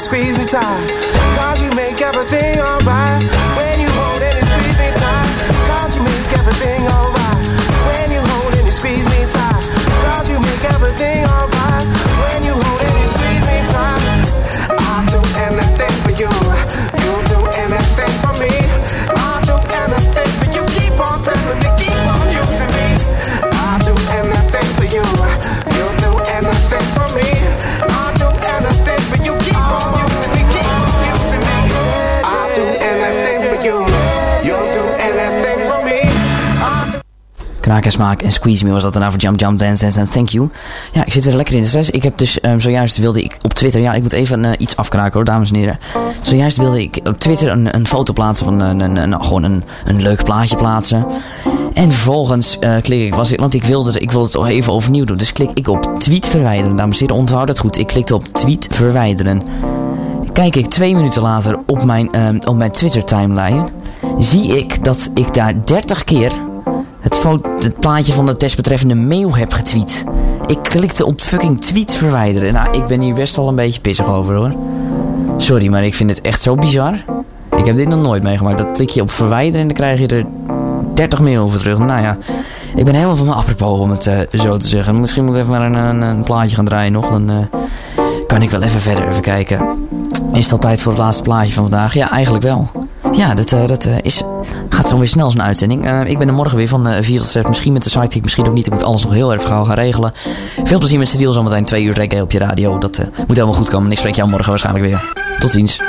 squeeze me tight. Cause you make everything alright Kraak en smaak en squeeze me was dat daarna voor Jump Jump Dance en Thank You. Ja, ik zit weer lekker in de stress. Ik heb dus ehm, zojuist wilde ik op Twitter, ja ik moet even eh, iets afkraken hoor dames en heren. Zojuist wilde ik op Twitter een, een foto plaatsen van een, een, gewoon een, een leuk plaatje plaatsen. En vervolgens eh, klik ik, was want ik wilde, ik wilde het even overnieuw doen. Dus klik ik op tweet verwijderen. Dames en heren, onthoud dat goed. Ik klikte op tweet verwijderen. Kijk ik twee minuten later op mijn, ehm, op mijn Twitter timeline. Zie ik dat ik daar 30 keer het, het plaatje van de desbetreffende mail heb getweet. Ik klikte op fucking tweet verwijderen. Nou, ik ben hier best wel een beetje pissig over hoor. Sorry, maar ik vind het echt zo bizar. Ik heb dit nog nooit meegemaakt. Dat klik je op verwijderen en dan krijg je er 30 mail over terug. Nou ja, ik ben helemaal van me apropos om het eh, zo te zeggen. Misschien moet ik even maar een, een, plaatje gaan draaien nog. Dan eh, kan ik wel even verder even kijken. Is het al tijd voor het laatste plaatje van vandaag? Ja, eigenlijk wel. Ja, dat, eh, dat is, gaat zo weer snel zo'n uitzending. Eh, ik ben er morgen weer van eh 4 tot 6. Misschien met de sidekick, misschien ook niet. Ik moet alles nog heel erg gauw gaan regelen. Veel plezier met Steel zometeen. Twee uur reggae op je radio. Dat eh, moet helemaal goed komen. En ik spreek jou morgen waarschijnlijk weer. Tot ziens.